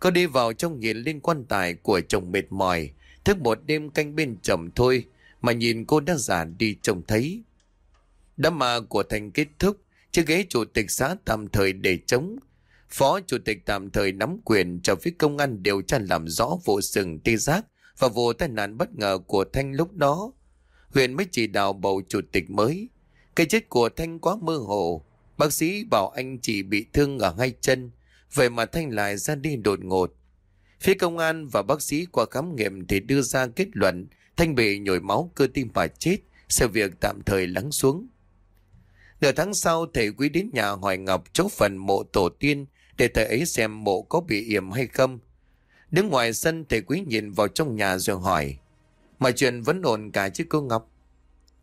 Cô đi vào trong nhìn lên quan tài của chồng mệt mỏi, thức một đêm canh bên chồng thôi, mà nhìn cô đã già đi trông thấy. Đám ma của thành kết thúc, chiếc ghế chủ tịch xã tạm thời để chống. Phó chủ tịch tạm thời nắm quyền cho phía công an điều tra làm rõ vụ sừng tê giác và vụ tai nạn bất ngờ của Thanh lúc đó. Huyện mới chỉ đạo bầu chủ tịch mới. Cái chết của Thanh quá mơ hồ. Bác sĩ bảo anh chỉ bị thương ở hai chân. Vậy mà Thanh lại ra đi đột ngột. Phía công an và bác sĩ qua khám nghiệm thì đưa ra kết luận Thanh bị nhồi máu cơ tim và chết. Sự việc tạm thời lắng xuống. Nửa tháng sau, thầy quý đến nhà hỏi Ngọc chốt phần mộ tổ tiên để thầy ấy xem mộ có bị yểm hay không. Đứng ngoài sân, thầy quý nhìn vào trong nhà rồi hỏi, Mọi chuyện vẫn ổn cả chứ cô Ngọc?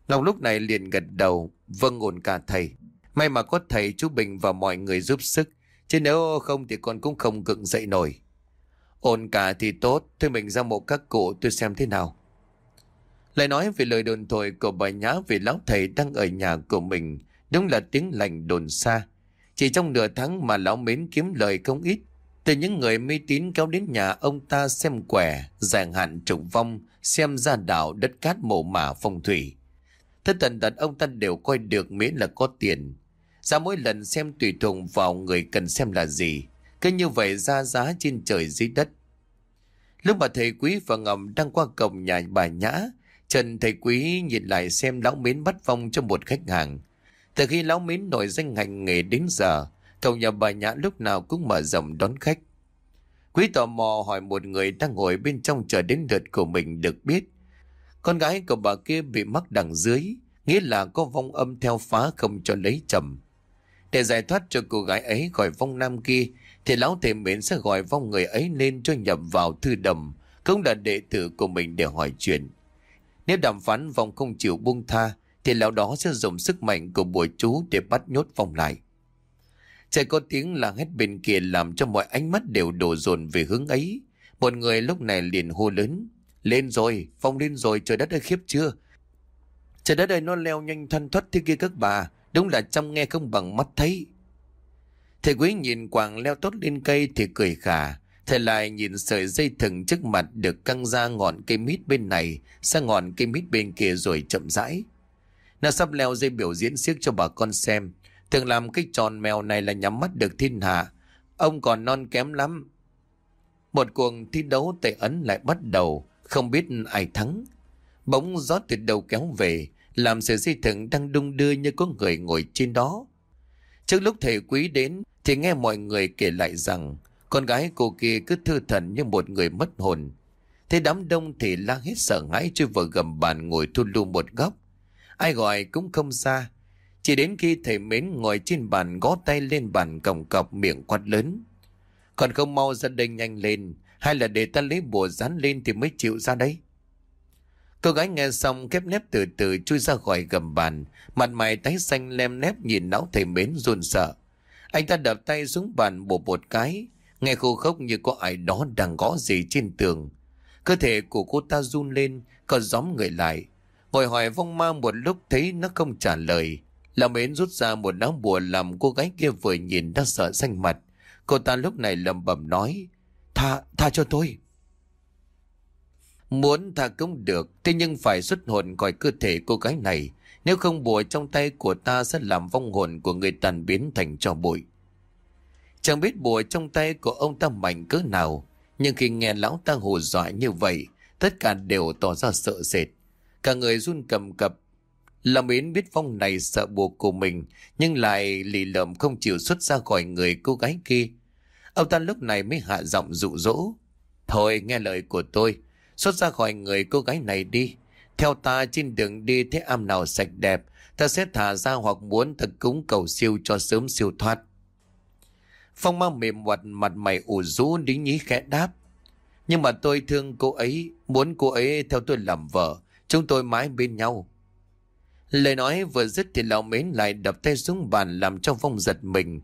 Ngọc lúc này liền gật đầu Vâng ổn cả thầy. May mà có thầy chú Bình và mọi người giúp sức, Chứ nếu không thì con cũng không gượng dậy nổi. Ổn cả thì tốt, Thôi mình ra mộ các cụ tôi xem thế nào. Lại nói về lời đồn thổi của bà Nhã Về lão thầy đang ở nhà của mình. Đúng là tiếng lành đồn xa Chỉ trong nửa tháng mà lão mến kiếm lời không ít từ những người mê tín kéo đến nhà ông ta xem quẻ, giảng hạn trùng vong, xem ra đảo đất cát mộ mả phong thủy. Tất tần tật ông ta đều coi được miễn là có tiền. Ra mỗi lần xem tùy thuộc vào người cần xem là gì. Cứ như vậy ra giá trên trời dưới đất. Lúc mà thầy quý và ngầm đang qua cổng nhà bà Nhã, Trần thầy quý nhìn lại xem lão mến bắt vong cho một khách hàng. Từ khi lão mến nổi danh hành nghề đến giờ, cậu nhà bà Nhã lúc nào cũng mở rộng đón khách. Quý tò mò hỏi một người đang ngồi bên trong chờ đến lượt của mình được biết. Con gái của bà kia bị mắc đằng dưới, nghĩa là có vong âm theo phá không cho lấy chồng. Để giải thoát cho cô gái ấy khỏi vong nam kia, thì lão thầy mến sẽ gọi vong người ấy lên cho nhập vào thư đầm, cũng là đệ tử của mình để hỏi chuyện. Nếu đàm phán vong không chịu buông tha, thì lão đó sẽ dùng sức mạnh của bùa chú để bắt nhốt vong lại. Chạy có tiếng là hét bên kia làm cho mọi ánh mắt đều đổ dồn về hướng ấy. Một người lúc này liền hô lớn. Lên rồi, phong lên rồi, trời đất ơi khiếp chưa? Trời đất ơi nó leo nhanh thoăn thoát thế kia các bà. Đúng là trong nghe không bằng mắt thấy. Thầy quý nhìn quàng leo tốt lên cây thì cười khả. Thầy lại nhìn sợi dây thừng trước mặt được căng ra ngọn cây mít bên này sang ngọn cây mít bên kia rồi chậm rãi. Nó sắp leo dây biểu diễn siếc cho bà con xem. Thường làm cái tròn mèo này là nhắm mắt được thiên hạ. Ông còn non kém lắm. Một cuộc thi đấu tệ ấn lại bắt đầu, không biết ai thắng. Bóng gió từ đầu kéo về, làm sợi dây thừng đang đung đưa như có người ngồi trên đó. Trước lúc thầy quý đến thì nghe mọi người kể lại rằng con gái cô kia cứ thư thần như một người mất hồn. Thế đám đông thì la hết sợ hãi chui vào gầm bàn ngồi thu lưu một góc. Ai gọi cũng không xa. Chỉ đến khi thầy mến ngồi trên bàn gõ tay lên bàn còng cọc miệng quát lớn. Còn không mau ra đây nhanh lên, hay là để ta lấy bùa dán lên thì mới chịu ra đây. Cô gái nghe xong khép nép từ từ chui ra khỏi gầm bàn, mặt mày tái xanh lem nép nhìn não thầy mến run sợ. Anh ta đập tay xuống bàn bổ bột cái, nghe khô khốc như có ai đó đang gõ gì trên tường. Cơ thể của cô ta run lên, còn gióm người lại. Vội hỏi vong ma một lúc thấy nó không trả lời. Lão mến rút ra một lá bùa làm cô gái kia vừa nhìn đã sợ xanh mặt. Cô ta lúc này lầm bầm nói, tha, tha cho tôi. Muốn tha cũng được, thế nhưng phải xuất hồn khỏi cơ thể cô gái này. Nếu không bùa trong tay của ta sẽ làm vong hồn của người tàn biến thành cho bụi. Chẳng biết bùa trong tay của ông ta mạnh cỡ nào, nhưng khi nghe lão ta hù dọa như vậy, tất cả đều tỏ ra sợ sệt. Cả người run cầm cập. Lâm Yến biết Phong này sợ buộc của mình, nhưng lại lì lợm không chịu xuất ra khỏi người cô gái kia. Ông ta lúc này mới hạ giọng dụ dỗ. Thôi nghe lời của tôi, xuất ra khỏi người cô gái này đi. Theo ta trên đường đi thế am nào sạch đẹp, ta sẽ thả ra hoặc muốn thật cúng cầu siêu cho sớm siêu thoát. Phong mang mềm hoạt mặt mày ủ rũ đính nhí khẽ đáp. Nhưng mà tôi thương cô ấy, muốn cô ấy theo tôi làm vợ, chúng tôi mãi bên nhau. Lời nói vừa dứt thì lão mến lại đập tay xuống bàn làm cho Phong giật mình.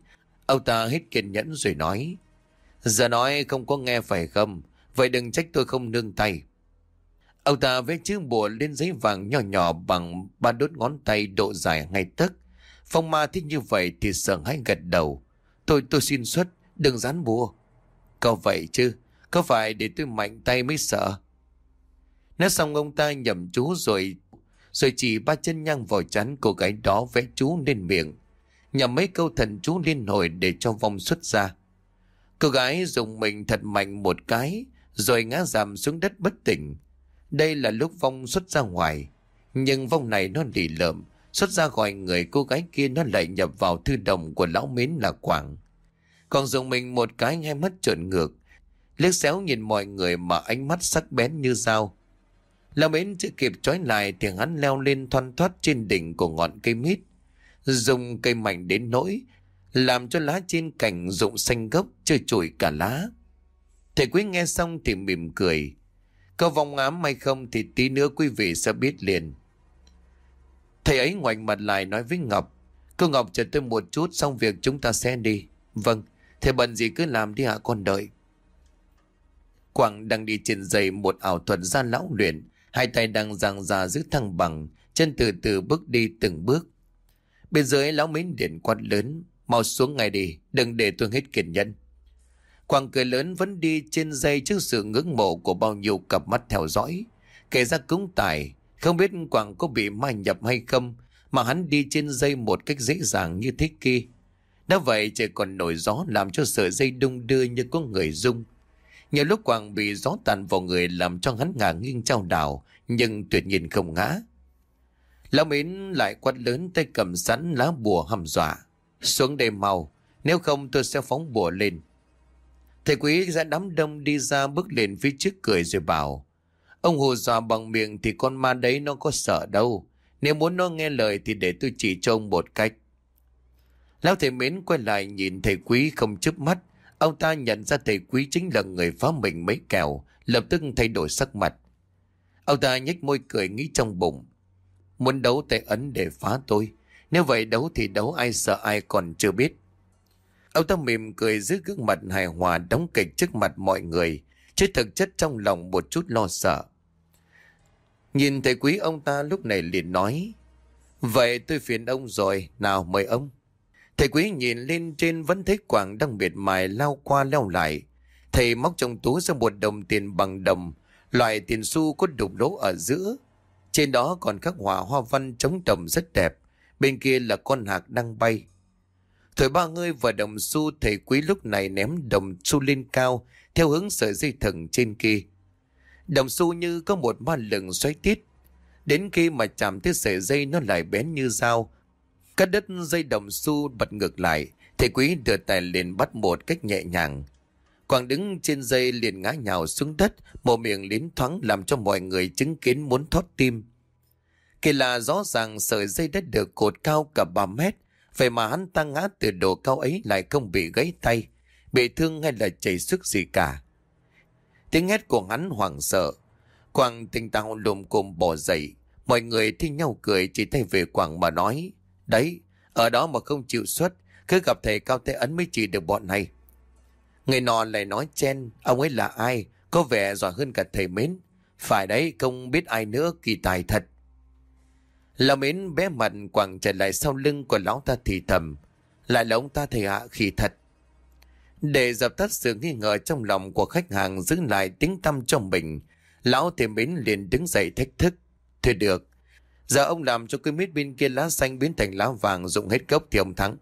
Ông ta hết kiên nhẫn rồi nói. Giờ nói không có nghe phải không, vậy đừng trách tôi không nương tay. Ông ta vẽ chữ bùa lên giấy vàng nhỏ nhỏ bằng ba đốt ngón tay độ dài ngay tức. Phong ma thích như vậy thì sợ hãi gật đầu. Tôi tôi xin xuất, đừng dán bùa. Có vậy chứ, có phải để tôi mạnh tay mới sợ? Nói xong ông ta nhầm chú rồi, rồi chỉ ba chân nhang vào chắn cô gái đó vẽ chú lên miệng. Nhằm mấy câu thần chú liên hồi để cho vong xuất ra. Cô gái dùng mình thật mạnh một cái, rồi ngã giảm xuống đất bất tỉnh. Đây là lúc vong xuất ra ngoài. Nhưng vong này nó lì lợm, xuất ra khỏi người cô gái kia nó lại nhập vào thư đồng của lão mến là Quảng. Còn dùng mình một cái ngay mắt trợn ngược, liếc xéo nhìn mọi người mà ánh mắt sắc bén như dao. Lão mến chưa kịp trói lại thì hắn leo lên thoăn thoát trên đỉnh của ngọn cây mít. Dùng cây mạnh đến nỗi, làm cho lá trên cành rụng xanh gốc chơi trụi cả lá. Thầy quý nghe xong thì mỉm cười. Có vòng ám hay không thì tí nữa quý vị sẽ biết liền. Thầy ấy ngoảnh mặt lại nói với Ngọc. Cô Ngọc chờ tôi một chút xong việc chúng ta sẽ đi. Vâng, thầy bận gì cứ làm đi hả con đợi. Quảng đang đi trên giày một ảo thuật ra lão luyện. Hai tay đang giằng ra giữ thăng bằng. Chân từ từ bước đi từng bước. Bên dưới lão mến điện quát lớn. Mau xuống ngay đi, đừng để tôi hết kiên nhẫn. Quảng cười lớn vẫn đi trên dây trước sự ngưỡng mộ của bao nhiêu cặp mắt theo dõi. Kể ra cúng tài, không biết Quảng có bị mai nhập hay không mà hắn đi trên dây một cách dễ dàng như thế kia. Đã vậy trời còn nổi gió làm cho sợi dây đung đưa như có người rung. Nhiều lúc Quảng bị gió tàn vào người làm cho hắn ngả nghiêng trao đảo nhưng tuyệt nhiên không ngã. Lão Mến lại quát lớn tay cầm sẵn lá bùa hầm dọa. Xuống đây mau, nếu không tôi sẽ phóng bùa lên. Thầy quý ra đám đông đi ra bước lên phía trước cười rồi bảo. Ông hù dọa bằng miệng thì con ma đấy nó có sợ đâu. Nếu muốn nó nghe lời thì để tôi chỉ cho ông một cách. Lão thầy mến quay lại nhìn thầy quý không chớp mắt. Ông ta nhận ra thầy quý chính là người phá mình mấy kèo, lập tức thay đổi sắc mặt. Ông ta nhếch môi cười nghĩ trong bụng. Muốn đấu tay ấn để phá tôi. Nếu vậy đấu thì đấu ai sợ ai còn chưa biết. Ông ta mỉm cười giữ gương mặt hài hòa đóng kịch trước mặt mọi người, chứ thực chất trong lòng một chút lo sợ. Nhìn thầy quý ông ta lúc này liền nói, Vậy tôi phiền ông rồi, nào mời ông. Thầy quý nhìn lên trên vẫn thấy Quảng đang miệt mài lao qua leo lại. Thầy móc trong túi ra một đồng tiền bằng đồng, loại tiền xu có đục lỗ ở giữa. Trên đó còn các họa hoa văn trống đồng rất đẹp. Bên kia là con hạc đang bay. Thời ba ngươi và đồng xu thầy quý lúc này ném đồng xu lên cao theo hướng sợi dây thừng trên kia. Đồng xu như có một ma lửng xoáy tít. Đến khi mà chạm tới sợi dây nó lại bén như dao. Cắt đất dây đồng xu bật ngược lại. Thầy quý đưa tay lên bắt một cách nhẹ nhàng. Quang đứng trên dây liền ngã nhào xuống đất, mồm miệng liến thoáng làm cho mọi người chứng kiến muốn thoát tim. Kỳ lạ rõ ràng sợi dây đất được cột cao cả 3 mét, vậy mà hắn ta ngã từ độ cao ấy lại không bị gãy tay, bị thương hay là chảy sức gì cả. Tiếng hét của hắn hoảng sợ, Quang tỉnh táo lùm cùm bỏ dậy, mọi người thi nhau cười chỉ tay về Quang mà nói, đấy, ở đó mà không chịu xuất, cứ gặp thầy cao thế ấn mới chỉ được bọn này. Người nọ lại nói chen, ông ấy là ai, có vẻ giỏi hơn cả thầy mến. Phải đấy, không biết ai nữa, kỳ tài thật. Lão mến bé mặt quẳng trở lại sau lưng của lão ta thì thầm. Lại là ông ta thầy hạ khỉ thật. Để dập tắt sự nghi ngờ trong lòng của khách hàng giữ lại tính tâm trong mình, lão thầy mến liền đứng dậy thách thức. Thôi được, giờ ông làm cho cây mít bên kia lá xanh biến thành lá vàng dụng hết gốc thì ông thắng.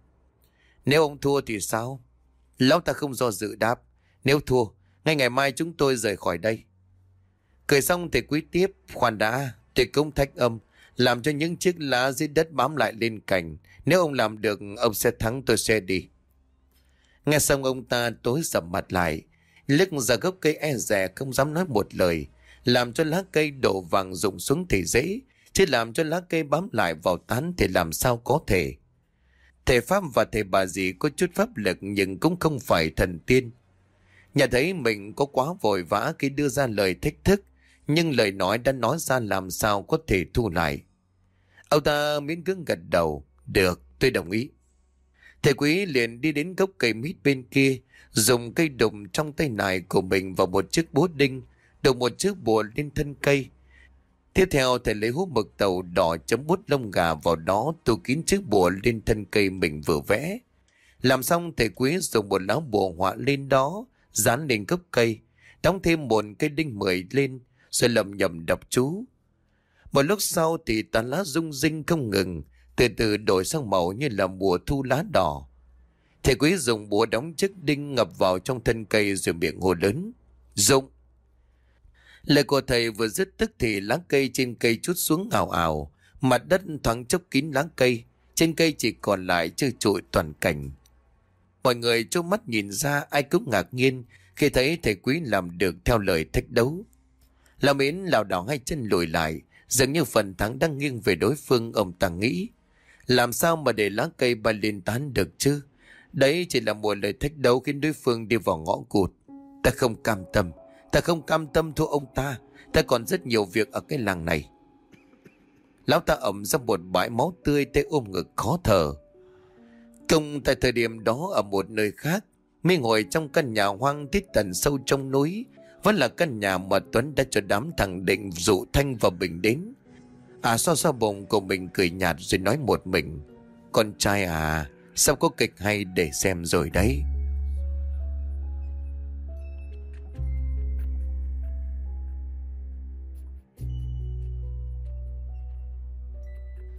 Nếu ông thua thì sao? Lão ta không do dự đáp. Nếu thua, ngay ngày mai chúng tôi rời khỏi đây. Cười xong thì quý tiếp, khoan đã, thì công thách âm, làm cho những chiếc lá dưới đất bám lại lên cành. Nếu ông làm được, ông sẽ thắng tôi sẽ đi. Nghe xong ông ta tối sầm mặt lại, lức ra gốc cây e rẻ không dám nói một lời, làm cho lá cây đổ vàng rụng xuống thì dễ, chứ làm cho lá cây bám lại vào tán thì làm sao có thể. Thầy Pháp và thầy bà dì có chút pháp lực nhưng cũng không phải thần tiên. Nhà thấy mình có quá vội vã khi đưa ra lời thách thức, nhưng lời nói đã nói ra làm sao có thể thu lại. Ông ta miễn cưỡng gật đầu, được, tôi đồng ý. Thầy quý liền đi đến gốc cây mít bên kia, dùng cây đụng trong tay nải của mình vào một chiếc búa đinh, đụng một chiếc bùa lên thân cây, Tiếp theo thầy lấy hút mực tàu đỏ chấm bút lông gà vào đó tô kín chiếc bùa lên thân cây mình vừa vẽ. Làm xong thầy quý dùng một lá bùa họa lên đó, dán lên gốc cây, đóng thêm một cây đinh mười lên, rồi lầm nhầm đọc chú. Một lúc sau thì tán lá rung rinh không ngừng, từ từ đổi sang màu như là mùa thu lá đỏ. Thầy quý dùng búa đóng chiếc đinh ngập vào trong thân cây rồi miệng hồ lớn. Dụng! Lời của thầy vừa dứt tức thì lá cây trên cây chút xuống ảo ảo, mặt đất thoáng chốc kín lá cây, trên cây chỉ còn lại trơ trụi toàn cảnh. Mọi người trông mắt nhìn ra ai cũng ngạc nhiên khi thấy thầy quý làm được theo lời thách đấu. Lão Mến lảo đảo hai chân lùi lại, dường như phần thắng đang nghiêng về đối phương ông ta nghĩ. Làm sao mà để lá cây bay lên tán được chứ? Đấy chỉ là một lời thách đấu khiến đối phương đi vào ngõ cụt. Ta không cam tâm. Ta không cam tâm thua ông ta. Ta còn rất nhiều việc ở cái làng này. Lão ta ẩm ra một bãi máu tươi tay ôm ngực khó thở. Công tại thời điểm đó ở một nơi khác, mới ngồi trong căn nhà hoang tít tần sâu trong núi, Vẫn là căn nhà mà Tuấn đã cho đám thằng Định dụ Thanh và Bình đến. À so so bụng của mình cười nhạt rồi nói một mình. Con trai à Sao có kịch hay để xem rồi đấy?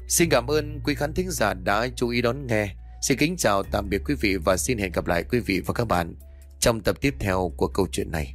Xin cảm ơn quý khán thính giả đã chú ý đón nghe. Xin kính chào, tạm biệt quý vị và xin hẹn gặp lại quý vị và các bạn trong tập tiếp theo của câu chuyện này.